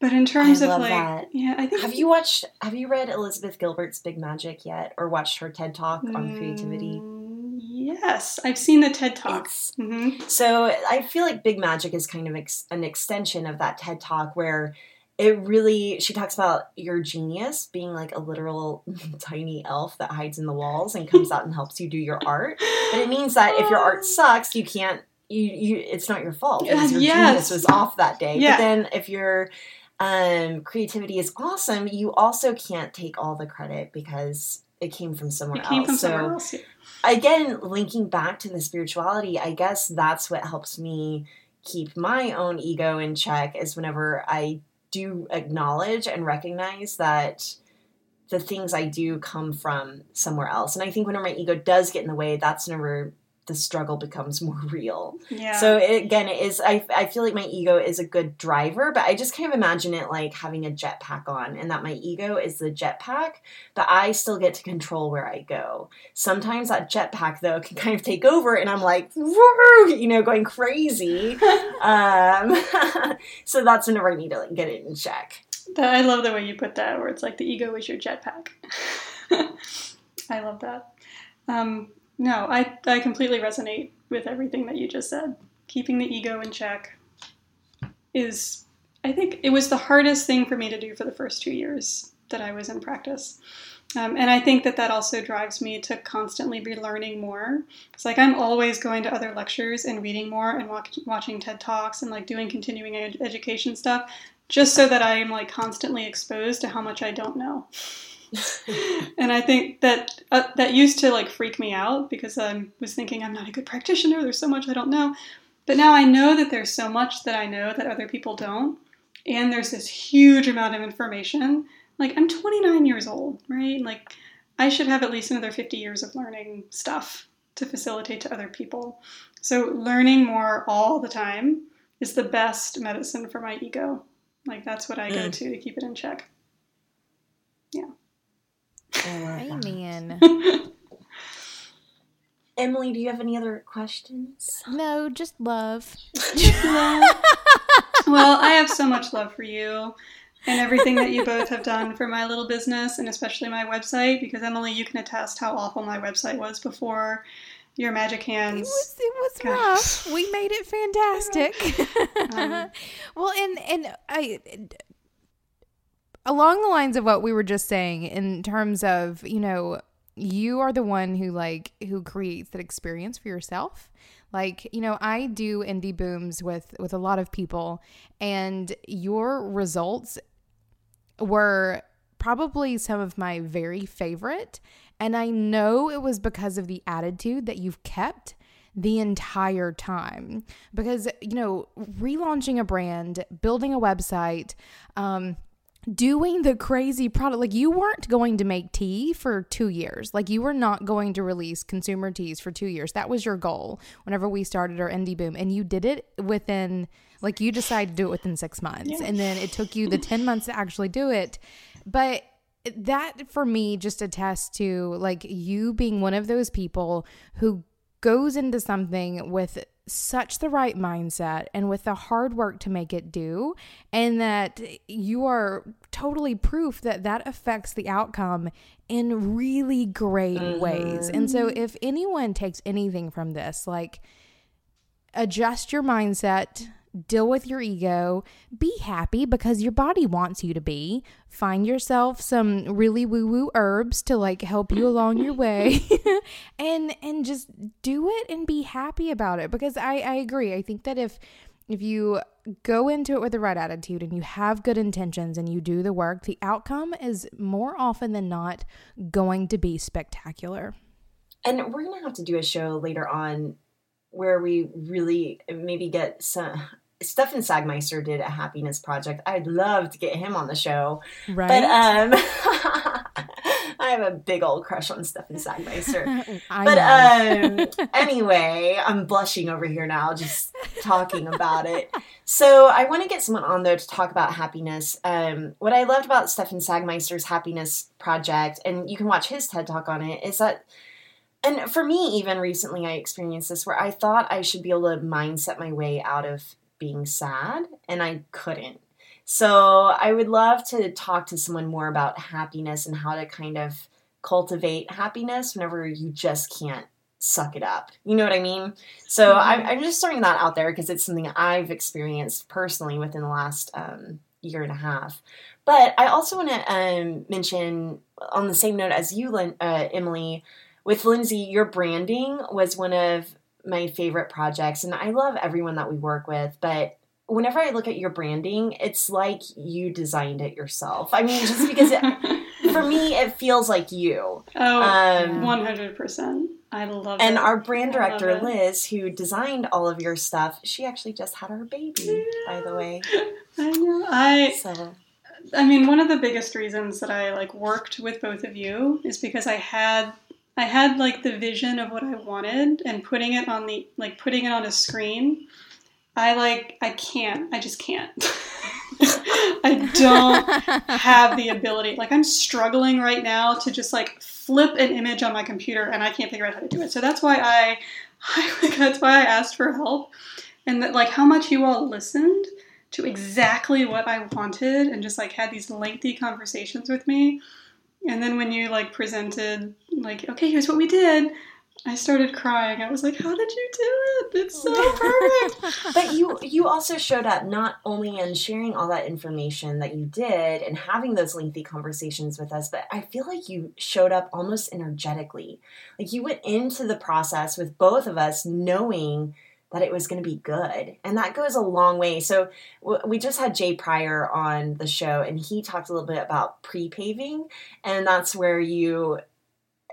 but in terms I of like, that. yeah, I think Have you watched? Have you read Elizabeth Gilbert's Big Magic yet, or watched her TED Talk on creativity? Mm, Yes, I've seen the TED Talk. It's hmm So I feel like Big Magic is kind of ex- an extension of that TED Talk where it really she talks about your genius being like a literal tiny elf that hides in the walls and comes out and helps you do your art. But it means that if your art sucks, you can't you you it's not your fault because your Yes. genius was off that day. Yeah. But then if your um creativity is awesome, you also can't take all the credit because it came from somewhere It came else. from so somewhere else. yeah. again linking back to the spirituality i guess that's what helps me keep my own ego in check is whenever i do acknowledge and recognize that the things i do come from somewhere else and i think whenever my ego does get in the way that's whenever the struggle becomes more real Yeah. so it, again it is I, I feel like my ego is a good driver but i just kind of imagine it like having a jetpack on and that my ego is the jetpack but i still get to control where i go sometimes that jetpack though can kind of take over and i'm like you know going crazy um, so that's whenever i need to like get it in check I love the way you put that, where it's like the ego is your jetpack. I love that. Um, no, I, I completely resonate with everything that you just said. Keeping the ego in check is, I think, it was the hardest thing for me to do for the first two years that I was in practice. Um, and I think that that also drives me to constantly be learning more. It's like I'm always going to other lectures and reading more and watch, watching TED Talks and like doing continuing ed- education stuff just so that I am like constantly exposed to how much I don't know. and I think that uh, that used to like freak me out because I was thinking I'm not a good practitioner. There's so much I don't know. But now I know that there's so much that I know that other people don't, and there's this huge amount of information. Like I'm 29 years old, right? Like I should have at least another 50 years of learning stuff to facilitate to other people. So learning more all the time is the best medicine for my ego. Like that's what I go Mm. to to keep it in check. That. Amen. emily do you have any other questions no, just love. well, I have so much love for you and everything that you both have done for my little business and especially my website because Emily, you can attest how awful my website was before your magic It hands. was it was Gosh. rough. We made it fantastic. Um, well, and and I along the lines of what we were just saying in terms of, you know, you are the one who like who creates that experience for yourself. Like, you know, I do indie booms with with a lot of people and your results were probably some of my very favorite And I know it was because of the attitude that you've kept the entire time. Because, you know, relaunching a brand, building a website, um, doing the crazy product. Like you weren't going to make tea for 2 years. Like you were not going to release consumer teas for 2 years. That was your goal whenever we started our indie boom. And you did it within like you decided to do it within 6 months. Yeah. and then it took you the 10 months to actually do it. But that for me just attests to like you being one of those people who goes into something with such the right mindset and with the hard work to make it do and that you are totally proof that that affects the outcome in really great mm-hmm. ways. And so if anyone takes anything from this like adjust your mindset deal with your ego, be happy because your body wants you to be. Find yourself some really woo-woo herbs to like help you along your way and and just do it and be happy about it because I I agree. I think that if if you go into it with the right attitude and you have good intentions and you do the work, the outcome is more often than not going to be spectacular. And we're going to have to do a show later on where we really maybe get some Stefan Sagmeister did a happiness project. I'd love to get him on the show. Right. But um I have a big old crush on Stefan Sagmeister. but um anyway, I'm blushing over here now just talking about it. So I want to get someone on there to talk about happiness. Um what I loved about Stefan Sagmeister's happiness project, and you can watch his TED talk on it, is that and for me even recently I experienced this where I thought I should be able to mindset my way out of being sad, and I couldn't. So I would love to talk to someone more about happiness and how to kind of cultivate happiness whenever you just can't suck it up. You know what I mean? So mm-hmm. I'm, I'm, just throwing that out there because it's something I've experienced personally within the last um, year and a half. But I also want to um, mention, on the same note as you, uh, Emily, with Lindsay, your branding was one of my favorite projects, and I love everyone that we work with, but whenever I look at your branding, it's like you designed it yourself. I mean, just because it, for me, it feels like you. Oh, um, 100%. I love and it. And our brand director, Liz, who designed all of your stuff, she actually just had her baby, yeah. by the way. I know. I. So. I mean, one of the biggest reasons that I like worked with both of you is because I had I had like the vision of what I wanted and putting it on the like putting it on a screen. I like I can't. I just can't. I don't have the ability. Like I'm struggling right now to just like flip an image on my computer and I can't figure out how to do it. So that's why I, I that's why I asked for help. And that like how much you all listened to exactly what I wanted and just like had these lengthy conversations with me and then when you like presented, like, okay, here's what we did, I started crying. I was like, "How did you do it? It's so perfect." but you you also showed up not only in sharing all that information that you did and having those lengthy conversations with us, but I feel like you showed up almost energetically. Like you went into the process with both of us knowing that it was going to be good. And that goes a long way. So we just had Jay Pryor on the show and he talked a little bit about pre-paving and that's where you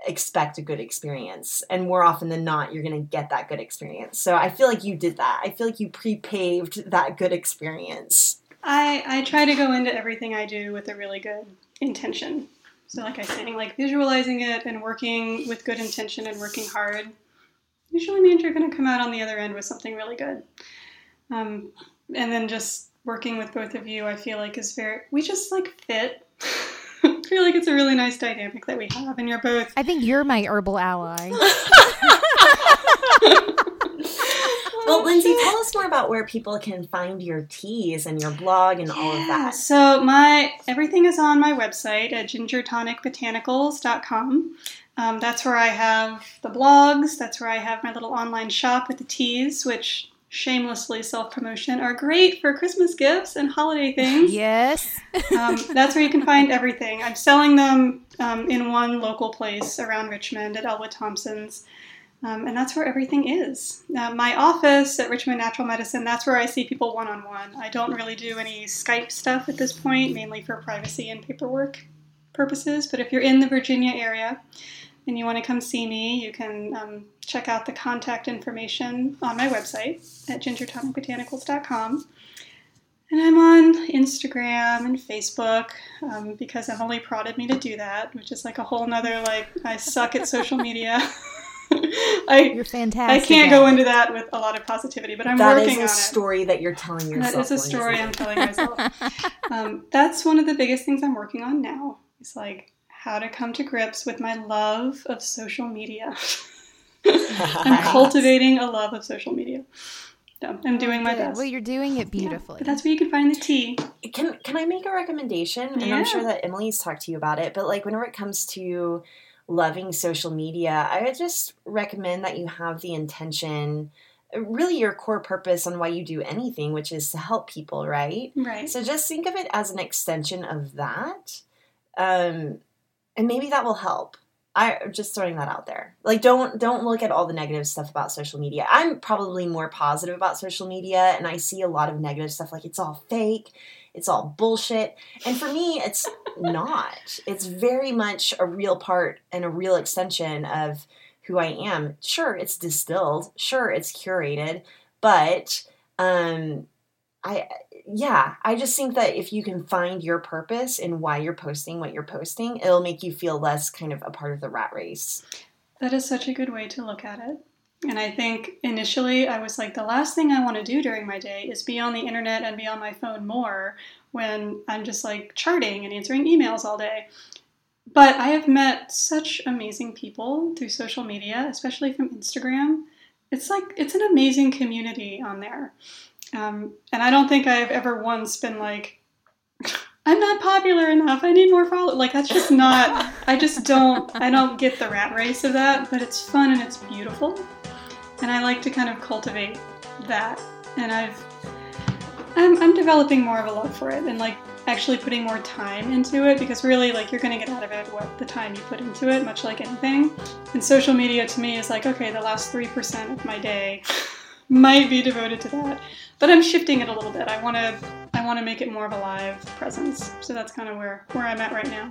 expect a good experience and more often than not you're going to get that good experience. So I feel like you did that. I feel like you pre-paved that good experience. I I try to go into everything I do with a really good intention. So like I saying like visualizing it and working with good intention and working hard usually means you're going to come out on the other end with something really good. Um, and then just working with both of you, I feel like is very, we just like fit. I feel like it's a really nice dynamic that we have, and you're both. I think you're my herbal ally. well, Lindsay, tell us more about where people can find your teas and your blog and yeah, all of that. So my everything is on my website at gingertonicbotanicals.com. Um, that's where I have the blogs. That's where I have my little online shop with the teas, which shamelessly self promotion are great for Christmas gifts and holiday things. Yes. um, that's where you can find everything. I'm selling them um, in one local place around Richmond at Ellwood Thompson's. Um, and that's where everything is. Uh, my office at Richmond Natural Medicine, that's where I see people one on one. I don't really do any Skype stuff at this point, mainly for privacy and paperwork purposes. But if you're in the Virginia area, and you want to come see me, you can um, check out the contact information on my website at gingertonicbotanicals.com. And I'm on Instagram and Facebook um, because Emily prodded me to do that, which is like a whole nother, like, I suck at social media. I, You're fantastic. I can't go into that with a lot of positivity, but I'm that working on it. That is a story that you're telling yourself. That is a story I'm telling myself. um, that's one of the biggest things I'm working on now. It's like how to come to grips with my love of social media. I'm cultivating a love of social media. So I'm doing my best. Well, you're doing it beautifully. Yeah, but that's where you can find the tea. Can Can I make a recommendation? And yeah. I'm sure that Emily's talked to you about it. But like whenever it comes to loving social media, I would just recommend that you have the intention really your core purpose on why you do anything, which is to help people, right? Right. So just think of it as an extension of that. Um, and maybe that will help. I just throwing that out there. Like don't don't look at all the negative stuff about social media. I'm probably more positive about social media and I see a lot of negative stuff like it's all fake, it's all bullshit. And for me it's not. It's very much a real part and a real extension of who I am. Sure, it's distilled. Sure, it's curated, but um I yeah, I just think that if you can find your purpose and why you're posting what you're posting, it'll make you feel less kind of a part of the rat race. That is such a good way to look at it. And I think initially I was like, the last thing I want to do during my day is be on the internet and be on my phone more when I'm just like charting and answering emails all day. But I have met such amazing people through social media, especially from Instagram. It's like, it's an amazing community on there. Um, and I don't think I've ever once been like, I'm not popular enough. I need more followers. Like that's just not. I just don't. I don't get the rat race of that. But it's fun and it's beautiful, and I like to kind of cultivate that. And I've, I'm, I'm developing more of a love for it, and like actually putting more time into it because really like you're going to get out of it what the time you put into it much like anything and social media to me is like okay the last 3% of my day might be devoted to that but I'm shifting it a little bit. I want to I want to make it more of a live presence. So that's kind of where where I'm at right now.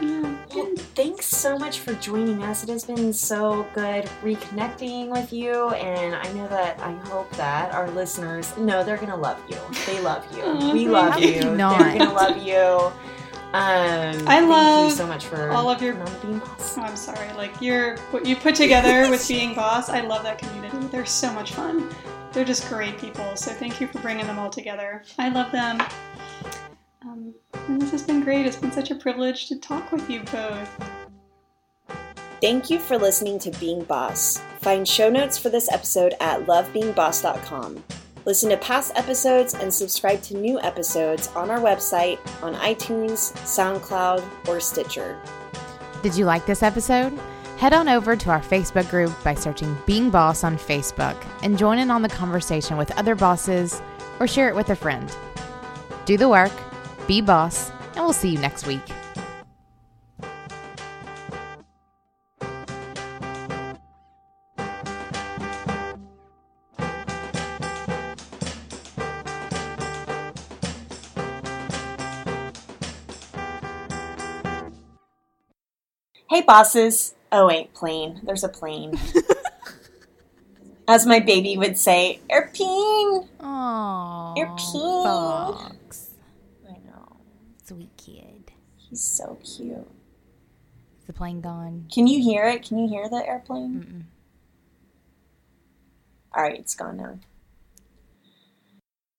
Yeah. Well, thanks so much for joining us. It has been so good reconnecting with you, and I know that I hope that our listeners know they're gonna love you. They love you. Oh, we love you. They're gonna love you. Um, I love you so much for all of your being boss. Oh, I'm sorry. Like your what you put together with being boss. I love that community. They're so much fun. They're just great people. So thank you for bringing them all together. I love them. Um, and this has been great. It's been such a privilege to talk with you both. Thank you for listening to Being Boss. Find show notes for this episode at lovebeingboss.com. Listen to past episodes and subscribe to new episodes on our website, on iTunes, SoundCloud, or Stitcher. Did you like this episode? Head on over to our Facebook group by searching Being Boss on Facebook and join in on the conversation with other bosses or share it with a friend. Do the work, be boss, and we'll see you next week. Bosses. Oh, wait, plane. There's a plane. As my baby would say, airplane. Aww. Airplane. Fox. I know. Sweet kid. He's so cute. Is the plane gone? Can you hear it? Can you hear the airplane? Mm-mm. All right, it's gone now.